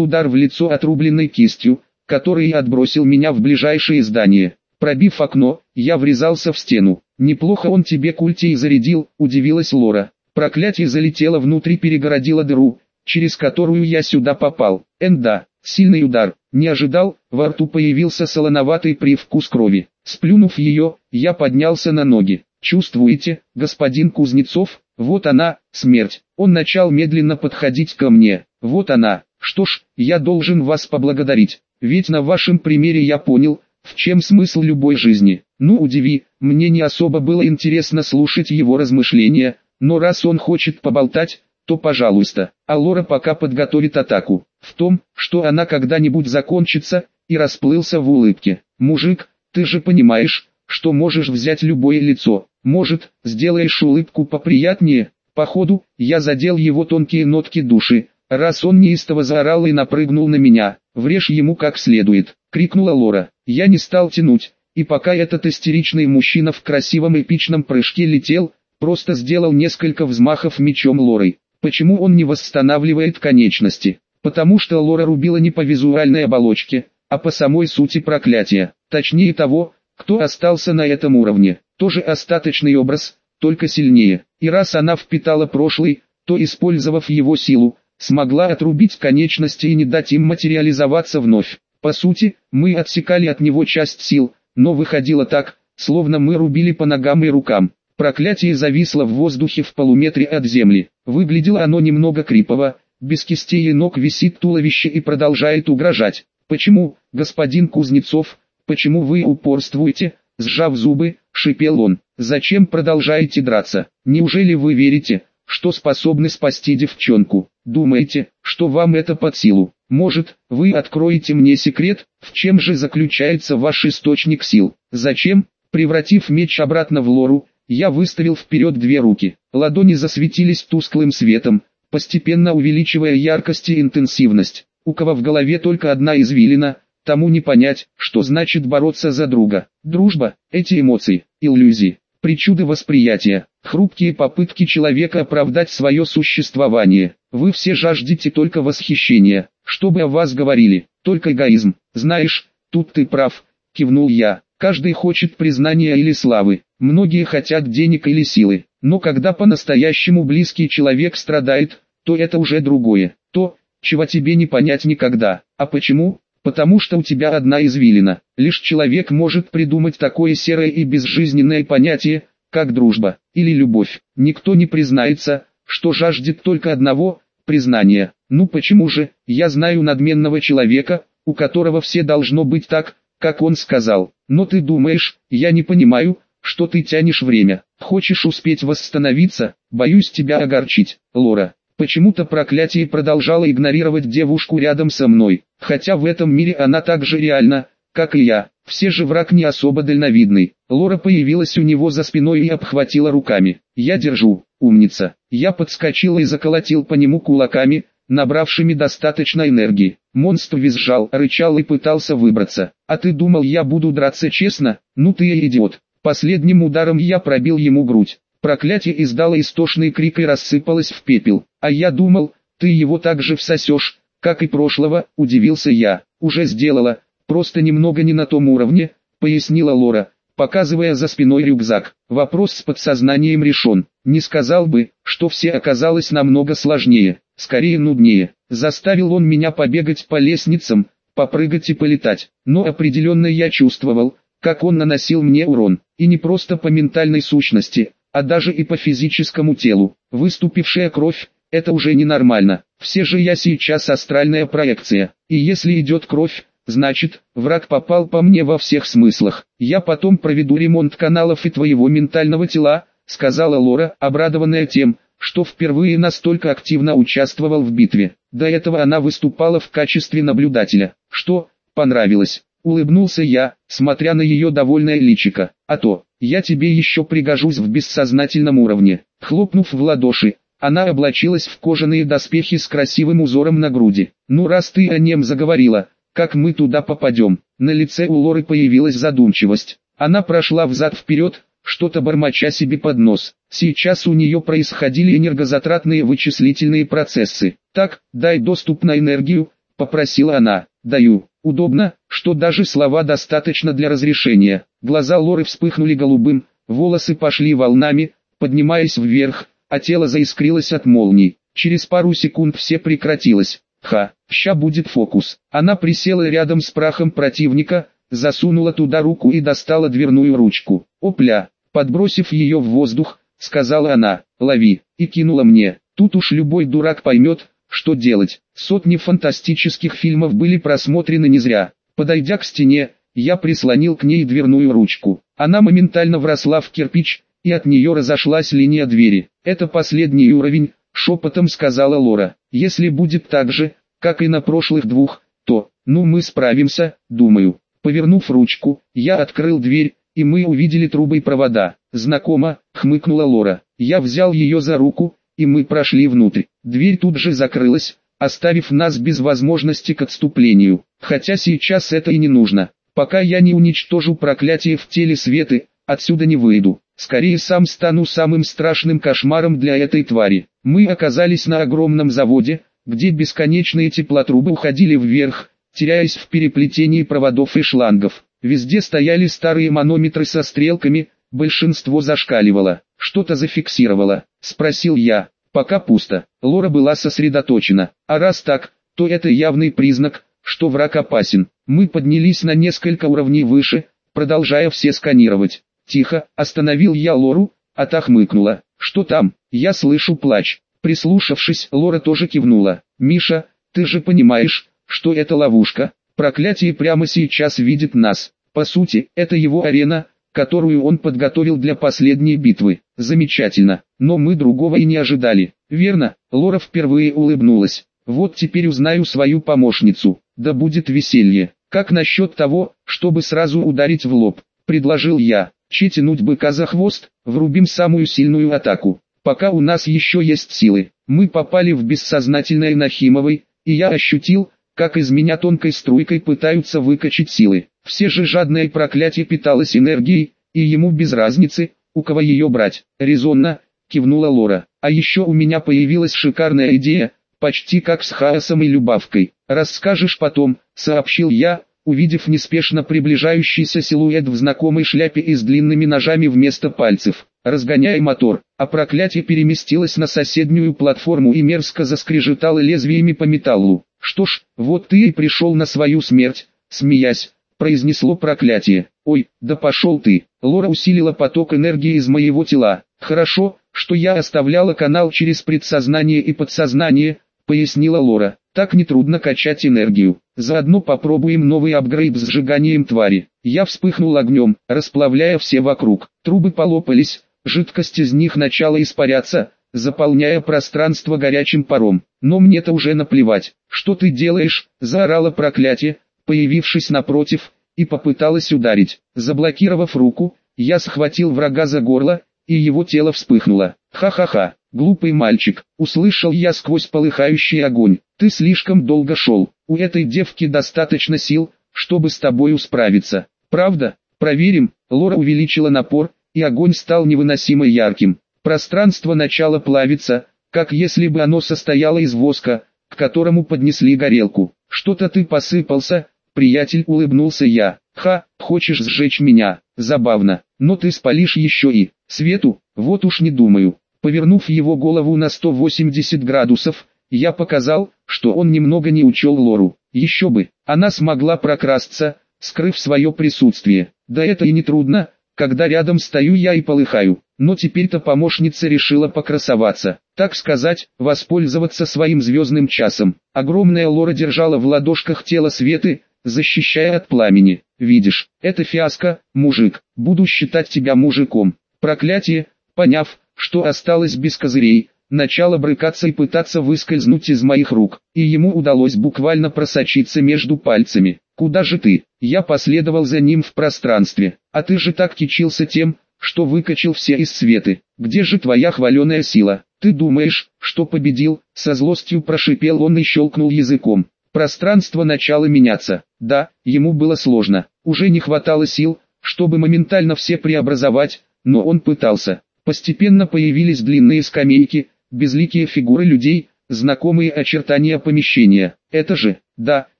удар в лицо отрубленной кистью, который отбросил меня в ближайшее здание. Пробив окно, я врезался в стену. «Неплохо он тебе культей зарядил», — удивилась Лора. Проклятие залетело внутрь перегородило дыру, через которую я сюда попал. Энда, сильный удар, не ожидал, во рту появился солоноватый привкус крови. Сплюнув ее, я поднялся на ноги. «Чувствуете, господин Кузнецов, вот она, смерть». Он начал медленно подходить ко мне. «Вот она. Что ж, я должен вас поблагодарить, ведь на вашем примере я понял, в чем смысл любой жизни? Ну удиви, мне не особо было интересно слушать его размышления, но раз он хочет поболтать, то пожалуйста. А Лора пока подготовит атаку. В том, что она когда-нибудь закончится, и расплылся в улыбке. Мужик, ты же понимаешь, что можешь взять любое лицо. Может, сделаешь улыбку поприятнее? Походу, я задел его тонкие нотки души, раз он неистово заорал и напрыгнул на меня. Врежь ему как следует, крикнула Лора. Я не стал тянуть, и пока этот истеричный мужчина в красивом эпичном прыжке летел, просто сделал несколько взмахов мечом Лорой. Почему он не восстанавливает конечности? Потому что Лора рубила не по визуальной оболочке, а по самой сути проклятия, точнее того, кто остался на этом уровне. Тоже остаточный образ, только сильнее. И раз она впитала прошлый, то использовав его силу, смогла отрубить конечности и не дать им материализоваться вновь. По сути, мы отсекали от него часть сил, но выходило так, словно мы рубили по ногам и рукам. Проклятие зависло в воздухе в полуметре от земли. Выглядело оно немного крипово, без кистей и ног висит туловище и продолжает угрожать. «Почему, господин Кузнецов, почему вы упорствуете?» Сжав зубы, шипел он. «Зачем продолжаете драться? Неужели вы верите, что способны спасти девчонку? Думаете, что вам это под силу? Может, вы откроете мне секрет, в чем же заключается ваш источник сил? Зачем? Превратив меч обратно в лору, я выставил вперед две руки. Ладони засветились тусклым светом, постепенно увеличивая яркость и интенсивность. У кого в голове только одна извилина, тому не понять, что значит бороться за друга. Дружба, эти эмоции, иллюзии, причуды восприятия, хрупкие попытки человека оправдать свое существование. Вы все жаждете только восхищения, чтобы о вас говорили, только эгоизм. Знаешь, тут ты прав, кивнул я. Каждый хочет признания или славы, многие хотят денег или силы, но когда по-настоящему близкий человек страдает, то это уже другое, то, чего тебе не понять никогда. А почему? Потому что у тебя одна извилина. Лишь человек может придумать такое серое и безжизненное понятие, как дружба или любовь. Никто не признается, что жаждет только одного – признания. Ну почему же, я знаю надменного человека, у которого все должно быть так, как он сказал. Но ты думаешь, я не понимаю, что ты тянешь время. Хочешь успеть восстановиться, боюсь тебя огорчить, Лора. Почему-то проклятие продолжало игнорировать девушку рядом со мной, хотя в этом мире она так же реальна, как и я. Все же враг не особо дальновидный. Лора появилась у него за спиной и обхватила руками. «Я держу, умница». Я подскочил и заколотил по нему кулаками, набравшими достаточно энергии. Монстр визжал, рычал и пытался выбраться. «А ты думал я буду драться честно? Ну ты идиот!» Последним ударом я пробил ему грудь. Проклятие издало истошный крик и рассыпалось в пепел. «А я думал, ты его так же всосешь, как и прошлого», — удивился я. «Уже сделала, просто немного не на том уровне», — пояснила Лора, показывая за спиной рюкзак. Вопрос с подсознанием решен. Не сказал бы, что все оказалось намного сложнее скорее нуднее. Заставил он меня побегать по лестницам, попрыгать и полетать. Но определенно я чувствовал, как он наносил мне урон. И не просто по ментальной сущности, а даже и по физическому телу. Выступившая кровь, это уже ненормально. Все же я сейчас астральная проекция. И если идет кровь, значит, враг попал по мне во всех смыслах. Я потом проведу ремонт каналов и твоего ментального тела, сказала Лора, обрадованная тем, что впервые настолько активно участвовал в битве. До этого она выступала в качестве наблюдателя. Что, понравилось? Улыбнулся я, смотря на ее довольное личико. А то, я тебе еще пригожусь в бессознательном уровне. Хлопнув в ладоши, она облачилась в кожаные доспехи с красивым узором на груди. Ну раз ты о нем заговорила, как мы туда попадем? На лице у Лоры появилась задумчивость. Она прошла взад-вперед, что-то бормоча себе под нос. Сейчас у нее происходили энергозатратные вычислительные процессы. «Так, дай доступ на энергию», — попросила она. «Даю». Удобно, что даже слова достаточно для разрешения. Глаза Лоры вспыхнули голубым, волосы пошли волнами, поднимаясь вверх, а тело заискрилось от молний. Через пару секунд все прекратилось. Ха, ща будет фокус. Она присела рядом с прахом противника, засунула туда руку и достала дверную ручку. Опля, подбросив ее в воздух, сказала она, лови, и кинула мне. Тут уж любой дурак поймет, что делать. Сотни фантастических фильмов были просмотрены не зря. Подойдя к стене, я прислонил к ней дверную ручку. Она моментально вросла в кирпич, и от нее разошлась линия двери. «Это последний уровень», — шепотом сказала Лора. «Если будет так же, как и на прошлых двух, то, ну мы справимся, думаю». Повернув ручку, я открыл дверь, и мы увидели трубы и провода. «Знакомо», — хмыкнула Лора. Я взял ее за руку, и мы прошли внутрь. Дверь тут же закрылась, оставив нас без возможности к отступлению. Хотя сейчас это и не нужно. Пока я не уничтожу проклятие в теле Светы, отсюда не выйду. Скорее сам стану самым страшным кошмаром для этой твари. Мы оказались на огромном заводе, где бесконечные теплотрубы уходили вверх, теряясь в переплетении проводов и шлангов. Везде стояли старые манометры со стрелками, большинство зашкаливало. Что-то зафиксировало, спросил я. Пока пусто. Лора была сосредоточена. А раз так, то это явный признак, что враг опасен. Мы поднялись на несколько уровней выше, продолжая все сканировать. Тихо, остановил я Лору, а та хмыкнула. Что там? Я слышу плач. Прислушавшись, Лора тоже кивнула. Миша, ты же понимаешь, что это ловушка. Проклятие прямо сейчас видит нас. По сути, это его арена, которую он подготовил для последней битвы. Замечательно, но мы другого и не ожидали. Верно, Лора впервые улыбнулась. Вот теперь узнаю свою помощницу. Да будет веселье. Как насчет того, чтобы сразу ударить в лоб? Предложил я. Че тянуть быка за хвост, врубим самую сильную атаку. Пока у нас еще есть силы. Мы попали в бессознательное Нахимовой, и я ощутил, как из меня тонкой струйкой пытаются выкачать силы. Все же жадное проклятие питалось энергией, и ему без разницы, у кого ее брать. Резонно, кивнула Лора. А еще у меня появилась шикарная идея, почти как с хаосом и любавкой. Расскажешь потом, сообщил я, увидев неспешно приближающийся силуэт в знакомой шляпе и с длинными ножами вместо пальцев. Разгоняя мотор, а проклятие переместилось на соседнюю платформу и мерзко заскрежетало лезвиями по металлу. Что ж, вот ты и пришел на свою смерть, смеясь, произнесло проклятие. Ой, да пошел ты. Лора усилила поток энергии из моего тела. Хорошо, что я оставляла канал через предсознание и подсознание, пояснила Лора. Так нетрудно качать энергию. Заодно попробуем новый апгрейд с сжиганием твари. Я вспыхнул огнем, расплавляя все вокруг. Трубы полопались, жидкость из них начала испаряться, заполняя пространство горячим паром. Но мне-то уже наплевать. Что ты делаешь? Заорала проклятие, появившись напротив, и попыталась ударить. Заблокировав руку, я схватил врага за горло, и его тело вспыхнуло. Ха-ха-ха, глупый мальчик, услышал я сквозь полыхающий огонь. Ты слишком долго шел, у этой девки достаточно сил, чтобы с тобой справиться. Правда? Проверим. Лора увеличила напор, и огонь стал невыносимо ярким. Пространство начало плавиться, как если бы оно состояло из воска, к которому поднесли горелку. Что-то ты посыпался, приятель улыбнулся я. Ха, хочешь сжечь меня, забавно, но ты спалишь еще и свету, вот уж не думаю. Повернув его голову на 180 градусов, я показал, что он немного не учел Лору. Еще бы, она смогла прокрасться, скрыв свое присутствие. Да это и не трудно, когда рядом стою я и полыхаю. Но теперь-то помощница решила покрасоваться, так сказать, воспользоваться своим звездным часом. Огромная Лора держала в ладошках тело Светы, защищая от пламени. Видишь, это фиаско, мужик, буду считать тебя мужиком. Проклятие, поняв, что осталось без козырей, начало брыкаться и пытаться выскользнуть из моих рук, и ему удалось буквально просочиться между пальцами. «Куда же ты?» Я последовал за ним в пространстве. «А ты же так кичился тем, что выкачал все из светы. Где же твоя хваленая сила? Ты думаешь, что победил? Со злостью прошипел он и щелкнул языком. Пространство начало меняться. Да, ему было сложно. Уже не хватало сил, чтобы моментально все преобразовать, но он пытался. Постепенно появились длинные скамейки, безликие фигуры людей, знакомые очертания помещения. Это же, да,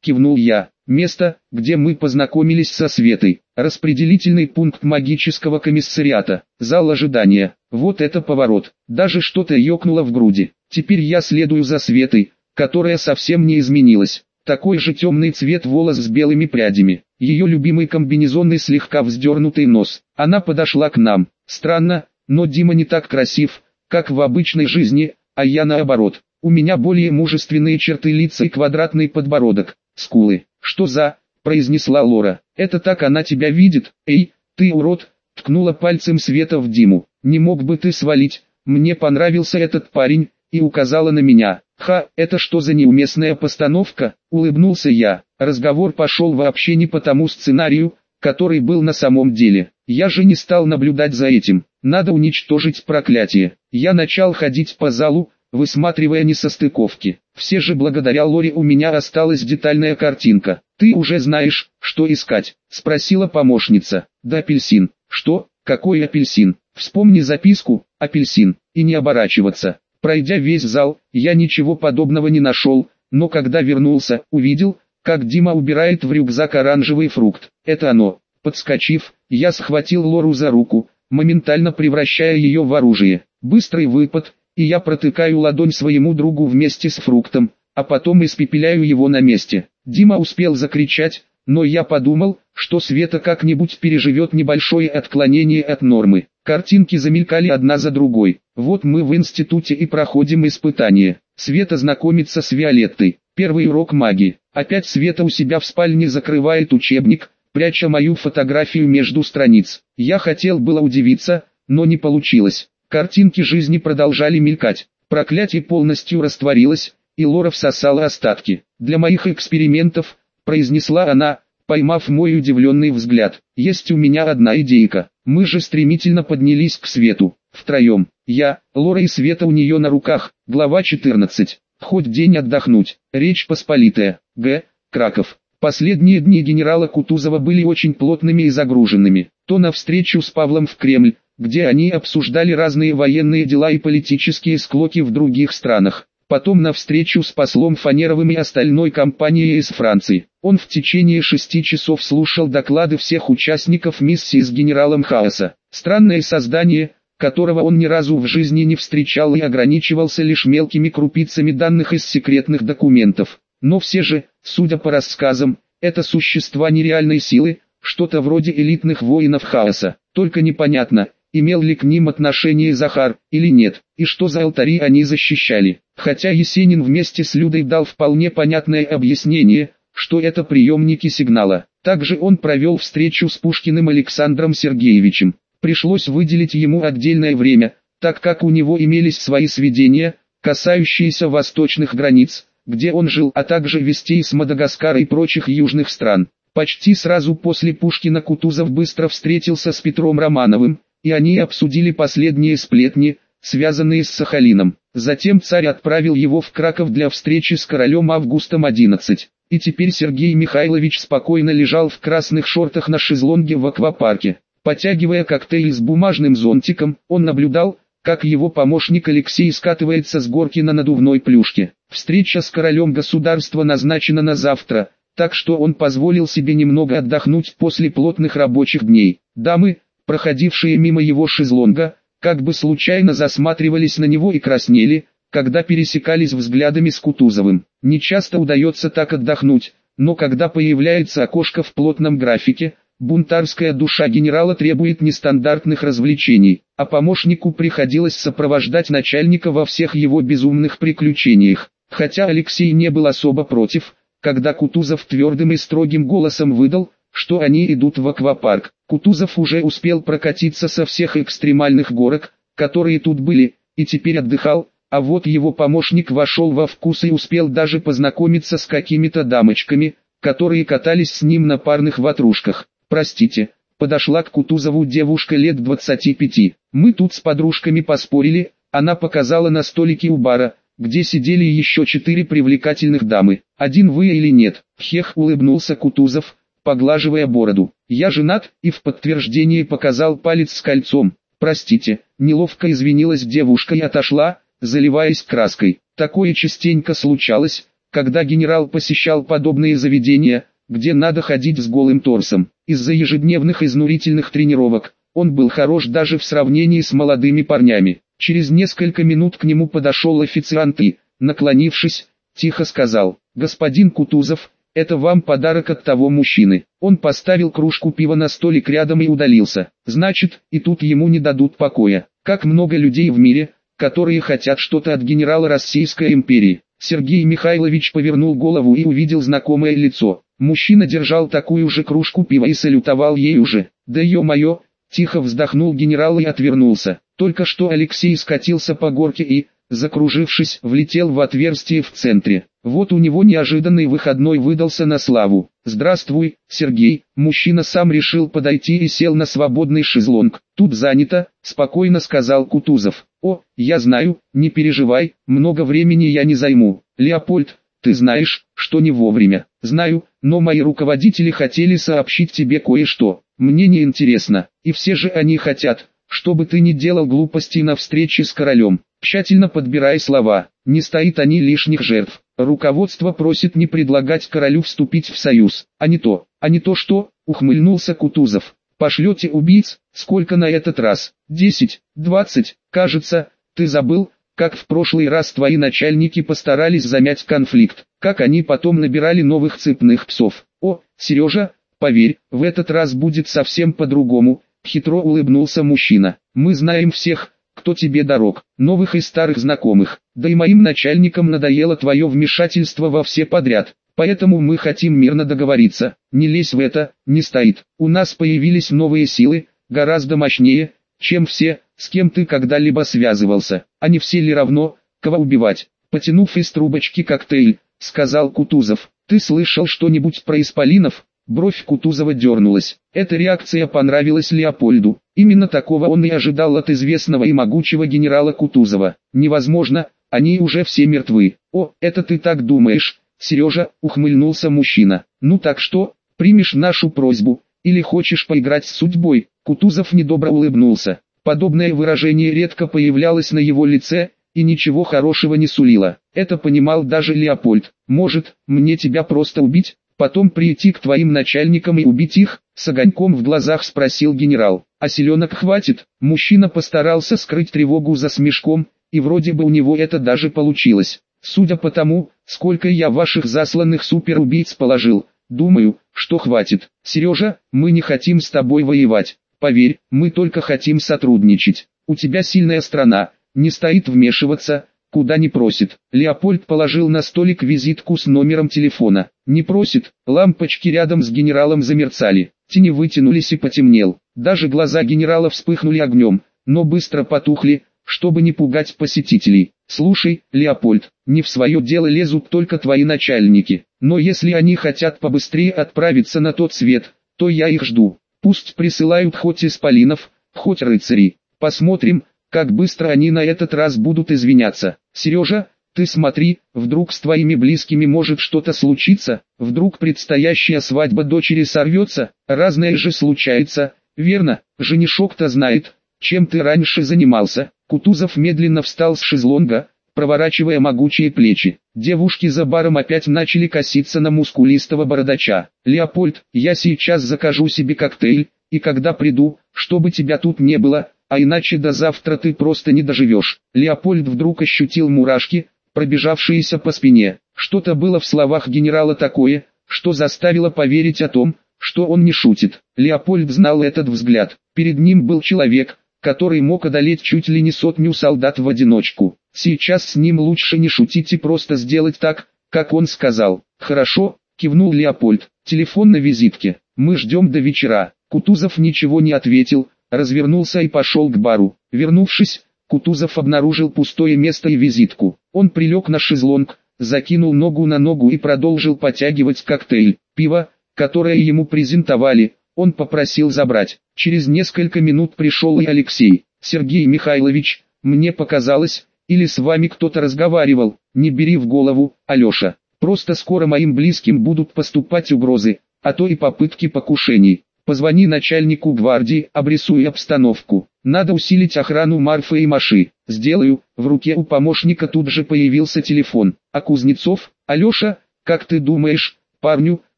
кивнул я, место, где мы познакомились со Светой, распределительный пункт магического комиссариата, зал ожидания. Вот это поворот, даже что-то ёкнуло в груди. Теперь я следую за Светой, которая совсем не изменилась. Такой же темный цвет волос с белыми прядями. Ее любимый комбинезон и слегка вздернутый нос. Она подошла к нам. Странно, но Дима не так красив, как в обычной жизни, а я наоборот. У меня более мужественные черты лица и квадратный подбородок, скулы. «Что за...» – произнесла Лора. «Это так она тебя видит? Эй, ты урод!» – ткнула пальцем Света в Диму. «Не мог бы ты свалить? Мне понравился этот парень», и указала на меня. «Ха, это что за неуместная постановка?» – улыбнулся я. Разговор пошел вообще не по тому сценарию, который был на самом деле. Я же не стал наблюдать за этим. Надо уничтожить проклятие. Я начал ходить по залу, высматривая несостыковки. Все же благодаря Лоре у меня осталась детальная картинка. «Ты уже знаешь, что искать?» – спросила помощница. «Да апельсин». «Что? Какой апельсин?» «Вспомни записку, апельсин, и не оборачиваться». Пройдя весь зал, я ничего подобного не нашел, но когда вернулся, увидел, как Дима убирает в рюкзак оранжевый фрукт. Это оно. Подскочив, я схватил Лору за руку, моментально превращая ее в оружие. Быстрый выпад, и я протыкаю ладонь своему другу вместе с фруктом, а потом испепеляю его на месте. Дима успел закричать, но я подумал, что Света как-нибудь переживет небольшое отклонение от нормы. Картинки замелькали одна за другой. Вот мы в институте и проходим испытание. Света знакомится с Виолеттой. Первый урок магии. Опять Света у себя в спальне закрывает учебник, пряча мою фотографию между страниц. Я хотел было удивиться, но не получилось. Картинки жизни продолжали мелькать. Проклятие полностью растворилось, и Лора всосала остатки. «Для моих экспериментов», — произнесла она, поймав мой удивленный взгляд, — «есть у меня одна идейка. Мы же стремительно поднялись к свету, втроем. Я, Лора и Света у нее на руках. Глава 14. Хоть день отдохнуть. Речь Посполитая. Г. Краков. Последние дни генерала Кутузова были очень плотными и загруженными. То на встречу с Павлом в Кремль, где они обсуждали разные военные дела и политические склоки в других странах. Потом на встречу с послом Фанеровым и остальной компанией из Франции. Он в течение шести часов слушал доклады всех участников миссии с генералом Хаоса. Странное создание, которого он ни разу в жизни не встречал и ограничивался лишь мелкими крупицами данных из секретных документов. Но все же, судя по рассказам, это существа нереальной силы, что-то вроде элитных воинов хаоса. Только непонятно, имел ли к ним отношение Захар, или нет, и что за алтари они защищали. Хотя Есенин вместе с Людой дал вполне понятное объяснение, что это приемники сигнала. Также он провел встречу с Пушкиным Александром Сергеевичем. Пришлось выделить ему отдельное время, так как у него имелись свои сведения, касающиеся восточных границ, где он жил, а также вестей с Мадагаскара и прочих южных стран. Почти сразу после Пушкина Кутузов быстро встретился с Петром Романовым, и они обсудили последние сплетни, связанные с Сахалином. Затем царь отправил его в Краков для встречи с королем Августом XI. И теперь Сергей Михайлович спокойно лежал в красных шортах на шезлонге в аквапарке. Потягивая коктейль с бумажным зонтиком, он наблюдал, как его помощник Алексей скатывается с горки на надувной плюшке. Встреча с королем государства назначена на завтра, так что он позволил себе немного отдохнуть после плотных рабочих дней. Дамы, проходившие мимо его шезлонга, как бы случайно засматривались на него и краснели, когда пересекались взглядами с Кутузовым. Не часто удается так отдохнуть, но когда появляется окошко в плотном графике, бунтарская душа генерала требует нестандартных развлечений, а помощнику приходилось сопровождать начальника во всех его безумных приключениях. Хотя Алексей не был особо против, когда Кутузов твердым и строгим голосом выдал, что они идут в аквапарк. Кутузов уже успел прокатиться со всех экстремальных горок, которые тут были, и теперь отдыхал, а вот его помощник вошел во вкус и успел даже познакомиться с какими-то дамочками, которые катались с ним на парных ватрушках. «Простите», Подошла к Кутузову девушка лет 25. Мы тут с подружками поспорили, она показала на столике у бара, где сидели еще четыре привлекательных дамы. Один вы или нет? Хех улыбнулся Кутузов, поглаживая бороду. Я женат, и в подтверждение показал палец с кольцом. Простите, неловко извинилась девушка и отошла, заливаясь краской. Такое частенько случалось, когда генерал посещал подобные заведения, где надо ходить с голым торсом. Из-за ежедневных изнурительных тренировок, он был хорош даже в сравнении с молодыми парнями. Через несколько минут к нему подошел официант и, наклонившись, тихо сказал, «Господин Кутузов, это вам подарок от того мужчины». Он поставил кружку пива на столик рядом и удалился. Значит, и тут ему не дадут покоя. Как много людей в мире, которые хотят что-то от генерала Российской империи. Сергей Михайлович повернул голову и увидел знакомое лицо. Мужчина держал такую же кружку пива и салютовал ей уже. Да ё-моё, тихо вздохнул генерал и отвернулся. Только что Алексей скатился по горке и, закружившись, влетел в отверстие в центре. Вот у него неожиданный выходной выдался на славу. «Здравствуй, Сергей». Мужчина сам решил подойти и сел на свободный шезлонг. «Тут занято», — спокойно сказал Кутузов. «О, я знаю, не переживай, много времени я не займу. Леопольд, ты знаешь, что не вовремя. Знаю, но мои руководители хотели сообщить тебе кое-что. Мне не интересно, и все же они хотят, чтобы ты не делал глупостей на встрече с королем. Тщательно подбирай слова, не стоит они лишних жертв. Руководство просит не предлагать королю вступить в союз, а не то, а не то что, ухмыльнулся Кутузов. Пошлете убийц, сколько на этот раз? Десять, двадцать, кажется, ты забыл, как в прошлый раз твои начальники постарались замять конфликт, как они потом набирали новых цепных псов. О, Сережа, поверь, в этот раз будет совсем по-другому, хитро улыбнулся мужчина. Мы знаем всех, кто тебе дорог, новых и старых знакомых, да и моим начальникам надоело твое вмешательство во все подряд. Поэтому мы хотим мирно договориться, не лезь в это, не стоит. У нас появились новые силы, гораздо мощнее, чем все, с кем ты когда-либо связывался. Они все ли равно, кого убивать? Потянув из трубочки коктейль, сказал Кутузов. Ты слышал что-нибудь про исполинов? Бровь Кутузова дернулась. Эта реакция понравилась Леопольду. Именно такого он и ожидал от известного и могучего генерала Кутузова. Невозможно, они уже все мертвы. О, это ты так думаешь, Сережа, ухмыльнулся мужчина. Ну так что, примешь нашу просьбу, или хочешь поиграть с судьбой? Кутузов недобро улыбнулся. Подобное выражение редко появлялось на его лице, и ничего хорошего не сулило. Это понимал даже Леопольд. «Может, мне тебя просто убить, потом прийти к твоим начальникам и убить их?» С огоньком в глазах спросил генерал. «А селенок хватит?» Мужчина постарался скрыть тревогу за смешком, и вроде бы у него это даже получилось. «Судя по тому, сколько я ваших засланных суперубийц положил, думаю, что хватит. Сережа, мы не хотим с тобой воевать. Поверь, мы только хотим сотрудничать. У тебя сильная страна, не стоит вмешиваться, куда не просит. Леопольд положил на столик визитку с номером телефона. Не просит, лампочки рядом с генералом замерцали. Тени вытянулись и потемнел. Даже глаза генерала вспыхнули огнем, но быстро потухли, чтобы не пугать посетителей. Слушай, Леопольд, не в свое дело лезут только твои начальники. Но если они хотят побыстрее отправиться на тот свет, то я их жду. Пусть присылают хоть исполинов, хоть рыцарей. Посмотрим, как быстро они на этот раз будут извиняться. Сережа, ты смотри, вдруг с твоими близкими может что-то случиться, вдруг предстоящая свадьба дочери сорвется, разное же случается, верно, женишок-то знает, чем ты раньше занимался. Кутузов медленно встал с шезлонга, проворачивая могучие плечи. Девушки за баром опять начали коситься на мускулистого бородача. «Леопольд, я сейчас закажу себе коктейль, и когда приду, чтобы тебя тут не было, а иначе до завтра ты просто не доживешь». Леопольд вдруг ощутил мурашки, пробежавшиеся по спине. Что-то было в словах генерала такое, что заставило поверить о том, что он не шутит. Леопольд знал этот взгляд. Перед ним был человек, который мог одолеть чуть ли не сотню солдат в одиночку. Сейчас с ним лучше не шутить и просто сделать так, как он сказал. «Хорошо», — кивнул Леопольд, — «телефон на визитке, мы ждем до вечера». Кутузов ничего не ответил, развернулся и пошел к бару. Вернувшись, Кутузов обнаружил пустое место и визитку. Он прилег на шезлонг, закинул ногу на ногу и продолжил потягивать коктейль. Пиво, которое ему презентовали, Он попросил забрать. Через несколько минут пришел и Алексей. «Сергей Михайлович, мне показалось, или с вами кто-то разговаривал, не бери в голову, Алеша. Просто скоро моим близким будут поступать угрозы, а то и попытки покушений. Позвони начальнику гвардии, обрисуй обстановку. Надо усилить охрану Марфы и Маши. Сделаю. В руке у помощника тут же появился телефон. А Кузнецов, Алеша, как ты думаешь, парню,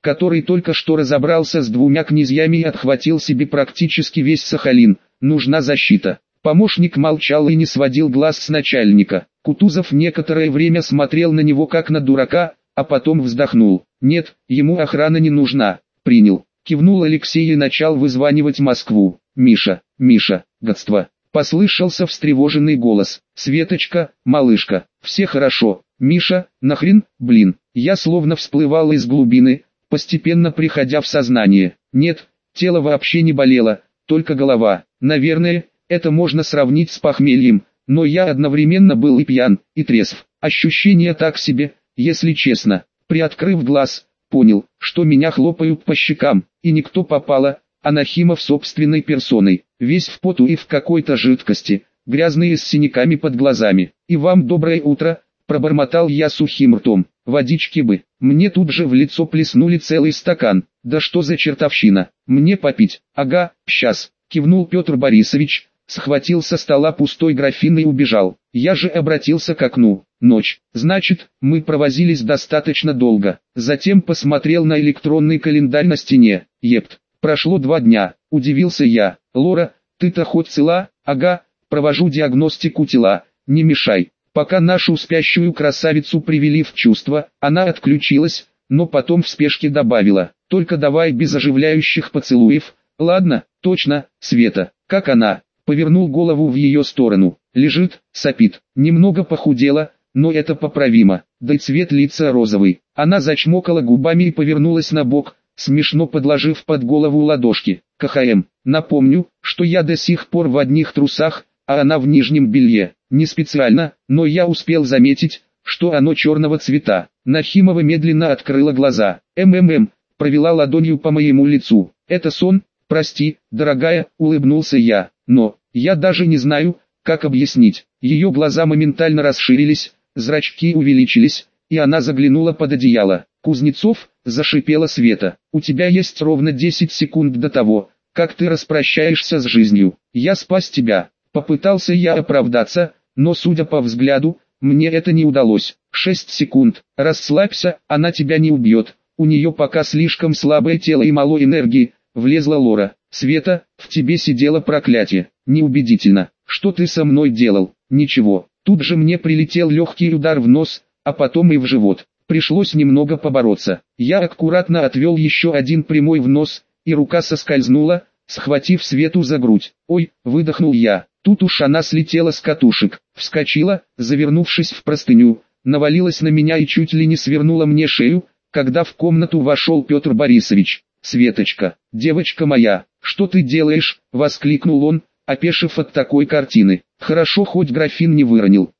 который только что разобрался с двумя князьями и отхватил себе практически весь Сахалин, нужна защита. Помощник молчал и не сводил глаз с начальника. Кутузов некоторое время смотрел на него как на дурака, а потом вздохнул. Нет, ему охрана не нужна. Принял. Кивнул Алексей и начал вызванивать Москву. «Миша, Миша, годство!» Послышался встревоженный голос. «Светочка, малышка, все хорошо. Миша, нахрен, блин!» Я словно всплывал из глубины, постепенно приходя в сознание. Нет, тело вообще не болело, только голова. Наверное, это можно сравнить с похмельем, но я одновременно был и пьян, и трезв. Ощущение так себе, если честно. Приоткрыв глаз, понял, что меня хлопают по щекам, и никто попало, а Нахимов собственной персоной, весь в поту и в какой-то жидкости, грязный с синяками под глазами. «И вам доброе утро», – пробормотал я сухим ртом, водички бы. Мне тут же в лицо плеснули целый стакан, да что за чертовщина, мне попить, ага, сейчас, кивнул Петр Борисович, схватил со стола пустой графин и убежал. Я же обратился к окну. Ночь. Значит, мы провозились достаточно долго. Затем посмотрел на электронный календарь на стене. Епт. Прошло два дня. Удивился я. Лора, ты-то хоть цела? Ага. Провожу диагностику тела. Не мешай. Пока нашу спящую красавицу привели в чувство, она отключилась, но потом в спешке добавила. Только давай без оживляющих поцелуев. Ладно, точно, Света. Как она? повернул голову в ее сторону. Лежит, сопит, немного похудела, но это поправимо, да и цвет лица розовый. Она зачмокала губами и повернулась на бок, смешно подложив под голову ладошки. КХМ, напомню, что я до сих пор в одних трусах, а она в нижнем белье. Не специально, но я успел заметить, что оно черного цвета. Нахимова медленно открыла глаза. МММ, провела ладонью по моему лицу. Это сон? Прости, дорогая, улыбнулся я. Но, я даже не знаю, как объяснить. Ее глаза моментально расширились, зрачки увеличились, и она заглянула под одеяло. «Кузнецов», — зашипела Света, — «у тебя есть ровно 10 секунд до того, как ты распрощаешься с жизнью. Я спас тебя». Попытался я оправдаться, но судя по взгляду, мне это не удалось. Шесть секунд. Расслабься, она тебя не убьет. У нее пока слишком слабое тело и мало энергии. Влезла Лора. Света, в тебе сидело проклятие. Неубедительно. Что ты со мной делал? Ничего. Тут же мне прилетел легкий удар в нос, а потом и в живот. Пришлось немного побороться. Я аккуратно отвел еще один прямой в нос, и рука соскользнула, схватив Свету за грудь. «Ой!» – выдохнул я. Тут уж она слетела с катушек, вскочила, завернувшись в простыню, навалилась на меня и чуть ли не свернула мне шею, когда в комнату вошел Петр Борисович. «Светочка, девочка моя, что ты делаешь?» – воскликнул он, опешив от такой картины. «Хорошо, хоть графин не выронил.